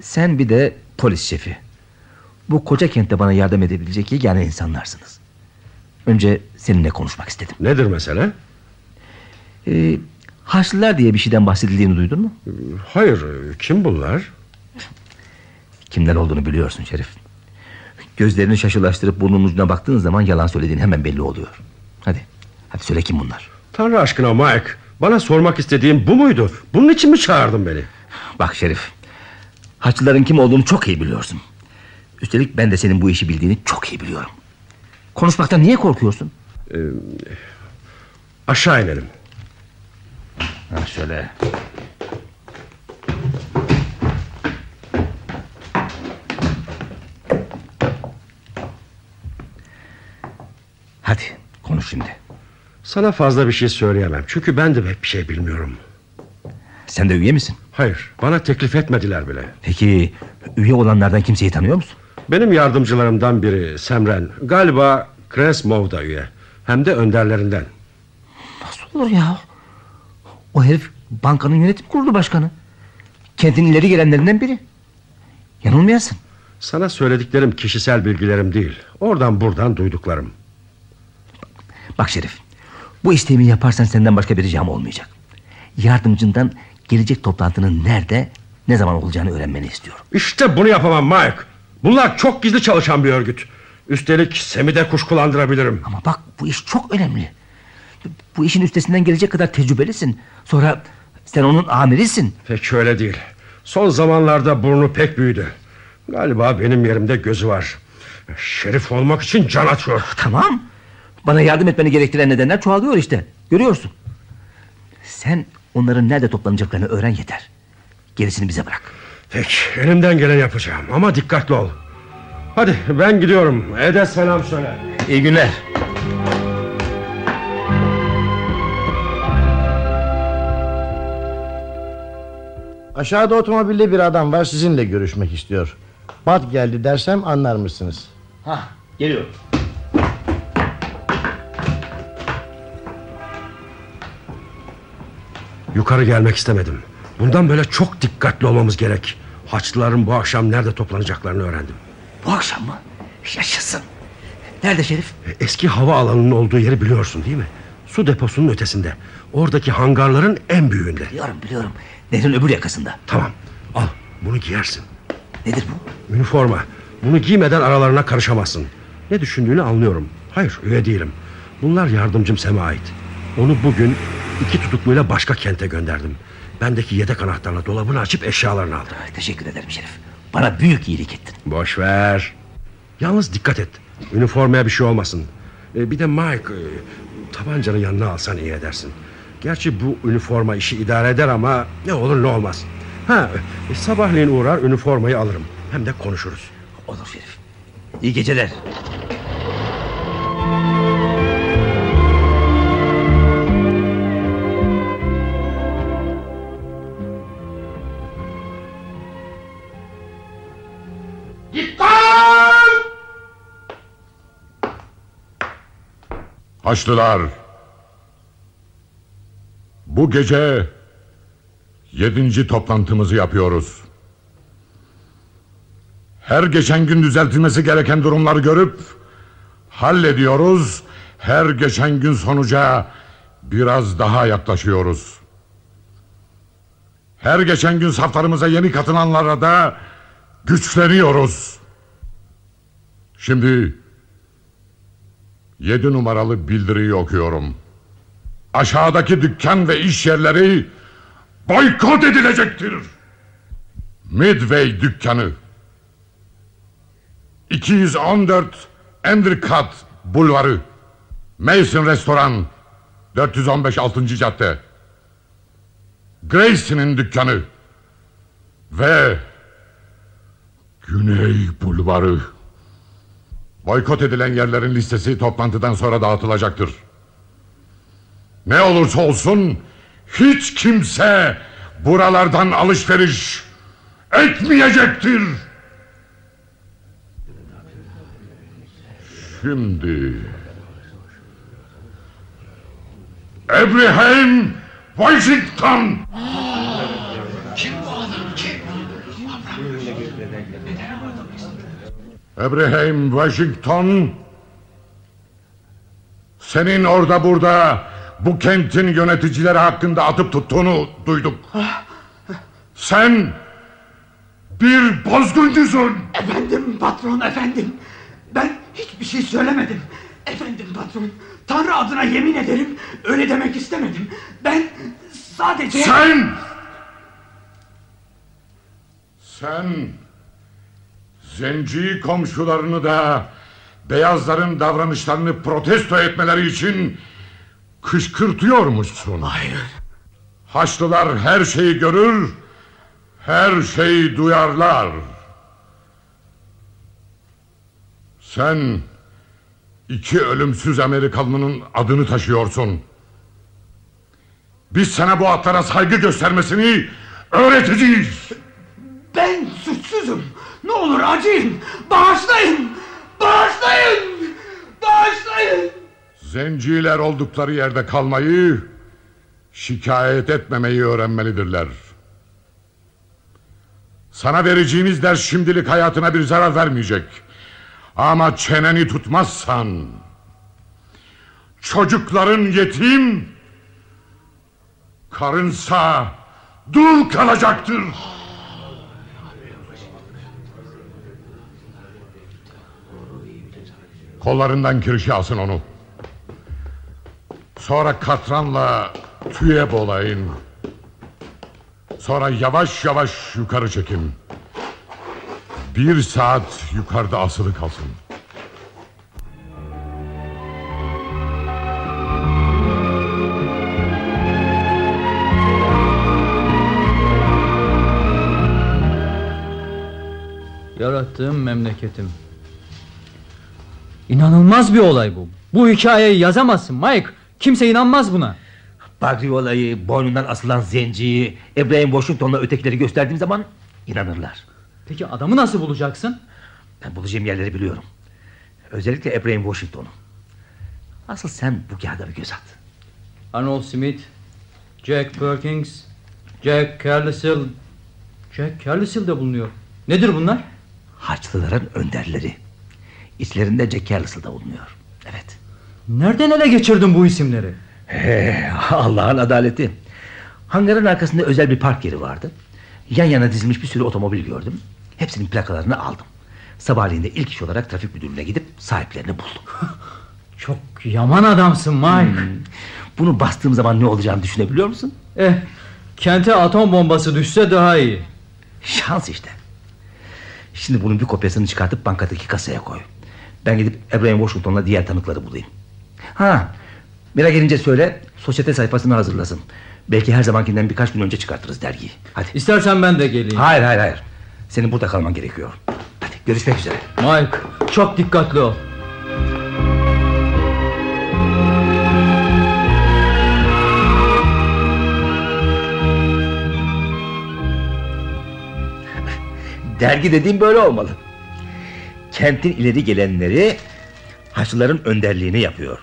Sen bir de polis şefi. Bu koca kentte bana yardım edebilecek yegane insanlarsınız. Önce seninle konuşmak istedim. Nedir mesele? Ee, Haçlılar diye bir şeyden bahsedildiğini duydun mu? Hayır, kim bunlar? Kimler olduğunu biliyorsun Şerif. Gözlerini şaşılaştırıp burnunun ucuna baktığın zaman yalan söylediğin hemen belli oluyor. Hadi, hadi söyle kim bunlar? Tanrı aşkına Mike, bana sormak istediğim bu muydu? Bunun için mi çağırdın beni? Bak Şerif, Haçlıların kim olduğunu çok iyi biliyorsun. Üstelik ben de senin bu işi bildiğini çok iyi biliyorum. Konuşmaktan niye korkuyorsun? Ee, aşağı inelim. Ha şöyle. Hadi konuş şimdi. Sana fazla bir şey söyleyemem. Çünkü ben de pek bir şey bilmiyorum. Sen de üye misin? Hayır bana teklif etmediler bile. Peki üye olanlardan kimseyi tanıyor musun? Benim yardımcılarımdan biri Semren. Galiba Kresmov da üye. Hem de önderlerinden. Nasıl olur ya? O herif bankanın yönetim kurulu başkanı. Kentin ileri gelenlerinden biri. Yanılmayasın. Sana söylediklerim kişisel bilgilerim değil. Oradan buradan duyduklarım. Bak Şerif. Bu isteğimi yaparsan senden başka bir ricam olmayacak. Yardımcından gelecek toplantının nerede, ne zaman olacağını öğrenmeni istiyorum. İşte bunu yapamam Mike. Bunlar çok gizli çalışan bir örgüt. Üstelik Sem'i de kuşkulandırabilirim. Ama bak bu iş çok önemli. Bu işin üstesinden gelecek kadar tecrübelisin. Sonra sen onun amirisin. Pek öyle değil. Son zamanlarda burnu pek büyüdü. Galiba benim yerimde gözü var. Şerif olmak için can atıyor. Tamam. Bana yardım etmeni gerektiren nedenler çoğalıyor işte. Görüyorsun. Sen onların nerede toplanacaklarını öğren yeter. Gerisini bize bırak. Peki elimden gelen yapacağım ama dikkatli ol. Hadi ben gidiyorum. Ede selam söyle. İyi günler. Aşağıda otomobilde bir adam var sizinle görüşmek istiyor. Bat geldi dersem anlar mısınız? Hah geliyor. Yukarı gelmek istemedim. Bundan böyle çok dikkatli olmamız gerek. Haçlıların bu akşam nerede toplanacaklarını öğrendim. Bu akşam mı? Yaşasın. Nerede Şerif? Eski hava alanının olduğu yeri biliyorsun değil mi? Su deposunun ötesinde. Oradaki hangarların en büyüğünde. Biliyorum biliyorum. Nehrin öbür yakasında. Tamam. Al bunu giyersin. Nedir bu? Üniforma. Bunu giymeden aralarına karışamazsın. Ne düşündüğünü anlıyorum. Hayır üye değilim. Bunlar yardımcım Sem'e ait. Onu bugün iki tutukluyla başka kente gönderdim. Bendeki yedek anahtarla dolabını açıp eşyalarını aldım. Teşekkür ederim Şerif. Bana büyük iyilik ettin. Boş ver. Yalnız dikkat et. Üniformaya bir şey olmasın. Ee, bir de Mike e, tabancanı yanına alsan iyi edersin. Gerçi bu üniforma işi idare eder ama ne olur ne olmaz. Ha, e, sabahleyin uğrar üniformayı alırım. Hem de konuşuruz. Olur Şerif. İyi geceler. Haçlılar Bu gece Yedinci toplantımızı yapıyoruz. Her geçen gün düzeltilmesi gereken durumları görüp Hallediyoruz. Her geçen gün sonuca Biraz daha yaklaşıyoruz. Her geçen gün saflarımıza yeni katılanlara da Güçleniyoruz. Şimdi Yedi numaralı bildiriyi okuyorum. Aşağıdaki dükkan ve iş yerleri boykot edilecektir. Midway dükkanı 214 Endicott Bulvarı Mason Restoran 415 6. cadde Grayson dükkanı ve Güney Bulvarı Boykot edilen yerlerin listesi toplantıdan sonra dağıtılacaktır. Ne olursa olsun hiç kimse buralardan alışveriş etmeyecektir. Şimdi Abraham Washington Kim bu adam kim? Abraham Washington Senin orada burada Bu kentin yöneticileri hakkında atıp tuttuğunu duyduk Sen Bir bozguncusun. Efendim patron efendim. Ben hiçbir şey söylemedim. Efendim patron Tanrı adına yemin ederim Öyle demek istemedim. Ben sadece Sen! Sen Zenci komşularını da beyazların davranışlarını protesto etmeleri için kışkırtıyormuşsun. Hayır. Haçlılar her şeyi görür, her şeyi duyarlar. Sen iki ölümsüz Amerikalının adını taşıyorsun. Biz sana bu atlara saygı göstermesini öğreteceğiz. Ben suçsuzum ne olur acıyın. Bağışlayın. Bağışlayın. Bağışlayın. Zenciler oldukları yerde kalmayı Şikayet etmemeyi öğrenmelidirler. Sana vereceğimiz ders şimdilik hayatına bir zarar vermeyecek. Ama çeneni tutmazsan Çocukların yetim Karınsa dul kalacaktır Kollarından kirişi alsın onu. Sonra katranla tüye bolayın. Sonra yavaş yavaş yukarı çekin. Bir saat yukarıda asılı kalsın. Yarattığım memleketim. İnanılmaz bir olay bu. Bu hikayeyi yazamazsın Mike. Kimse inanmaz buna. Bagri olayı, boynundan asılan zenciyi, Ibrahim Washington'la ötekileri gösterdiğim zaman inanırlar. Peki adamı nasıl bulacaksın? Ben bulacağım yerleri biliyorum. Özellikle Ibrahim Washington'u. Asıl sen bu kağıda bir göz at. Arnold Smith, Jack Perkins, Jack Carlisle. Jack Carlisle de bulunuyor. Nedir bunlar? Haçlıların önderleri. İçlerinde Jack Carlisle da bulunuyor. Evet. Nereden ele geçirdin bu isimleri? He, Allah'ın adaleti. Hangarın arkasında özel bir park yeri vardı. Yan yana dizilmiş bir sürü otomobil gördüm. Hepsinin plakalarını aldım. Sabahleyin de ilk iş olarak trafik müdürlüğüne gidip sahiplerini buldum. Çok yaman adamsın Mike. Hmm. Bunu bastığım zaman ne olacağını düşünebiliyor musun? Eh, kente atom bombası düşse daha iyi. Şans işte. Şimdi bunun bir kopyasını çıkartıp bankadaki kasaya koy. Ben gidip Abraham Washington'la diğer tanıkları bulayım. Ha, Mira gelince söyle sosyete sayfasını hazırlasın. Belki her zamankinden birkaç gün önce çıkartırız dergiyi. Hadi. İstersen ben de geleyim. Hayır hayır hayır. Senin burada kalman gerekiyor. Hadi görüşmek üzere. Mike çok dikkatli ol. Dergi dediğim böyle olmalı. Kentin ileri gelenleri Haçlıların önderliğini yapıyor.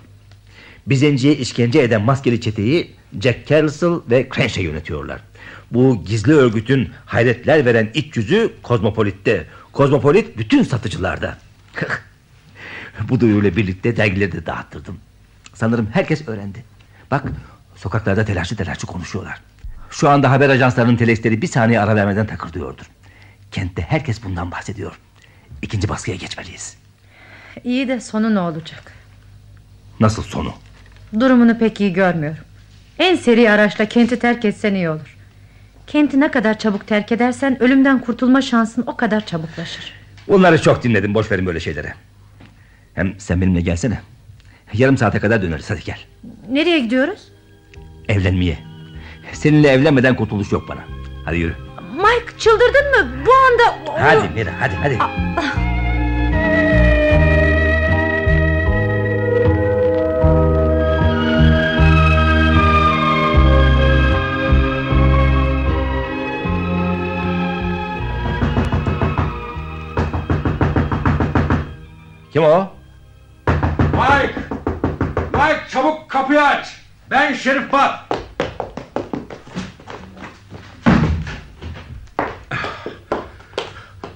Bir zenciye işkence eden maskeli çeteyi Jack Carlsel ve Crenshaw yönetiyorlar. Bu gizli örgütün hayretler veren iç yüzü Kozmopolit'te. Kozmopolit bütün satıcılarda. Bu duyuruyla birlikte dergileri de dağıttırdım. Sanırım herkes öğrendi. Bak sokaklarda telaşlı telaşlı konuşuyorlar. Şu anda haber ajanslarının teleksleri bir saniye ara vermeden takırdıyordur. Kentte herkes bundan bahsediyor. İkinci baskıya geçmeliyiz. İyi de sonu ne olacak? Nasıl sonu? Durumunu pek iyi görmüyorum. En seri araçla kenti terk etsen iyi olur. Kenti ne kadar çabuk terk edersen ölümden kurtulma şansın o kadar çabuklaşır. Bunları çok dinledim boş verin böyle şeylere. Hem sen benimle gelsene. Yarım saate kadar döneriz hadi gel. Nereye gidiyoruz? Evlenmeye. Seninle evlenmeden kurtuluş yok bana. Hadi yürü. Mike çıldırdın mı? Bu anda... onu- Hadi Mira hadi hadi. Kim o? Mike! Mike çabuk kapıyı aç. Ben Şerif Bat.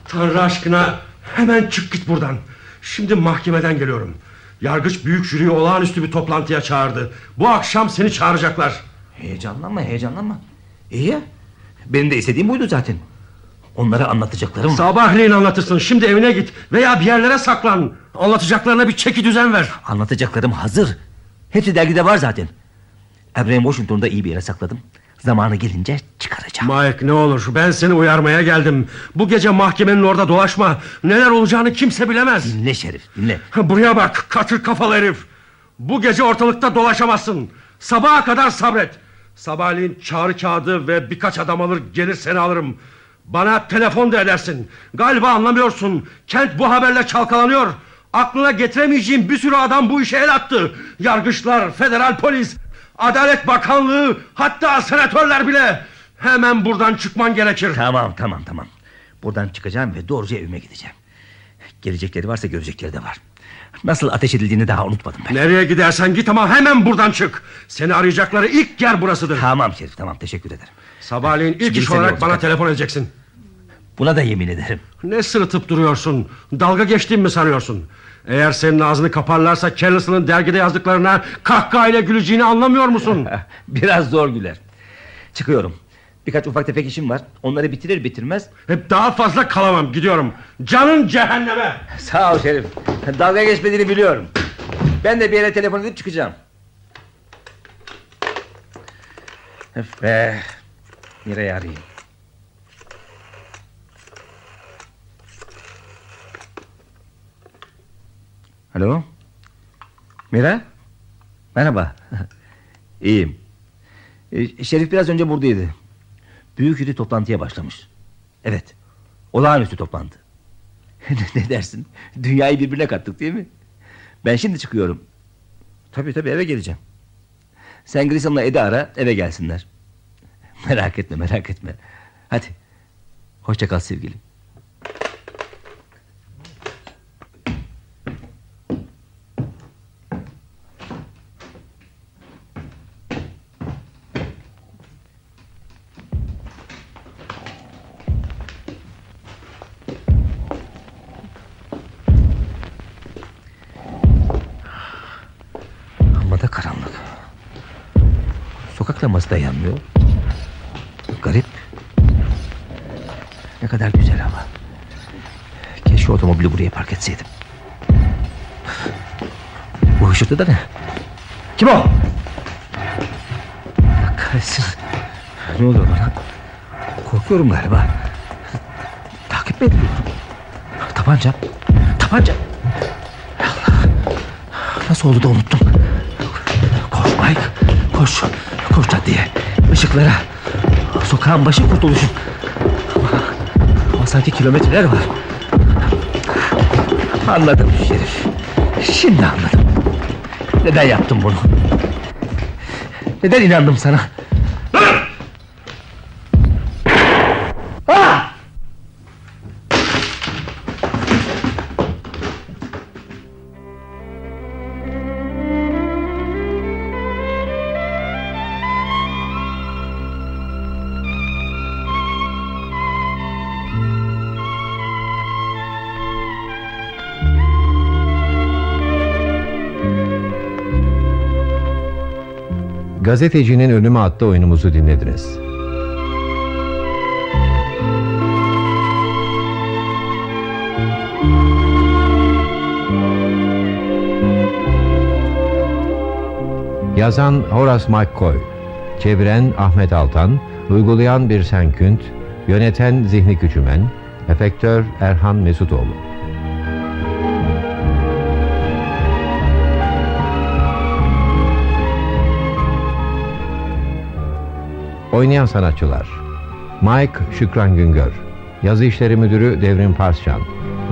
Tanrı aşkına hemen çık git buradan. Şimdi mahkemeden geliyorum. Yargıç büyük jüriyi olağanüstü bir toplantıya çağırdı. Bu akşam seni çağıracaklar. Heyecanlanma heyecanlanma. İyi ya. Benim de istediğim buydu zaten. Onlara anlatacaklarım var. Sabahleyin anlatırsın. Şimdi evine git veya bir yerlere saklan. Anlatacaklarına bir çeki düzen ver. Anlatacaklarım hazır. Hepsi dergide var zaten. Abraham Washington'da iyi bir yere sakladım. Zamanı gelince çıkaracağım. Mike ne olur ben seni uyarmaya geldim. Bu gece mahkemenin orada dolaşma. Neler olacağını kimse bilemez. Dinle Şerif dinle. Buraya bak katır kafalı herif. Bu gece ortalıkta dolaşamazsın. Sabaha kadar sabret. Sabahleyin çağrı kağıdı ve birkaç adam alır gelir seni alırım. Bana telefon da edersin. Galiba anlamıyorsun. Kent bu haberle çalkalanıyor. Aklına getiremeyeceğim bir sürü adam bu işe el attı. Yargıçlar, federal polis, adalet bakanlığı, hatta senatörler bile. Hemen buradan çıkman gerekir. Tamam tamam tamam. Buradan çıkacağım ve doğruca evime gideceğim. Gelecekleri varsa görecekleri de var. Nasıl ateş edildiğini daha unutmadım ben. Nereye gidersen git ama hemen buradan çık. Seni arayacakları ilk yer burasıdır. Tamam Şerif tamam teşekkür ederim. Sabahleyin ilk Şimdi iş olarak bana telefon edeceksin. Buna da yemin ederim. Ne sırıtıp duruyorsun? Dalga geçtiğimi mi sanıyorsun? Eğer senin ağzını kaparlarsa Carelesson'ın dergide yazdıklarına kahkahayla güleceğini anlamıyor musun? Biraz zor güler. Çıkıyorum. Birkaç ufak tefek işim var. Onları bitirir bitirmez. Hep daha fazla kalamam gidiyorum. Canın cehenneme. Sağ ol Şerif. Dalga geçmediğini biliyorum. Ben de bir yere telefon edip çıkacağım. Öf be. Nereye arayayım? Alo? Mira? Merhaba. İyiyim. Ee, Şerif biraz önce buradaydı. Büyük jüri toplantıya başlamış. Evet. Olağanüstü toplantı. ne dersin? Dünyayı birbirine kattık değil mi? Ben şimdi çıkıyorum. Tabii tabii eve geleceğim. Sen Grissom'la Ed'i ara eve gelsinler. Merak etme merak etme. Hadi. Hoşça kal sevgilim. Amma da karanlık. Sokak lambası da yanmıyor. Garip. Ne kadar güzel hava. Keşke otomobili buraya park etseydim. Bu hışırtı da ne? Kim o? Kahretsin. Ne oluyor bana? Korkuyorum galiba. Takip mi ediliyorum? Tabanca. Tabanca. Allah. Nasıl oldu da unuttum. Mike. Koş. Koş caddeye. Işıklara. Sokağın başı kurtuluşun. Ama, ama sanki kilometreler var. Anladım Şerif. Şimdi anladım. Neden yaptım bunu? Neden inandım sana? Gazetecinin Ölümü adlı oyunumuzu dinlediniz. Yazan Horace McCoy Çeviren Ahmet Altan Uygulayan bir Senkünt Yöneten Zihni Küçümen Efektör Erhan Mesutoğlu Oynayan sanatçılar. Mike Şükran Güngör. Yazı İşleri Müdürü Devrim Parsçan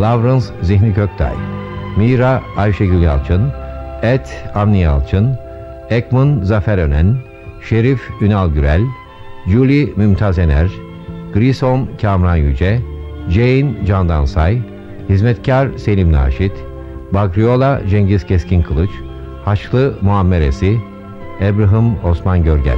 Lawrence Zihni Köktay Mira Ayşegül Yalçın. Et Avni Yalçın. Ekman Zafer Önen. Şerif Ünal Gürel. Julie Mümtaz Ener. Grisom Kamran Yüce. Jane Candan Say Hizmetkar Selim Naşit. Bagriola Cengiz Keskin Kılıç. Haçlı Muammer Esi. Ebrahim Osman Görgen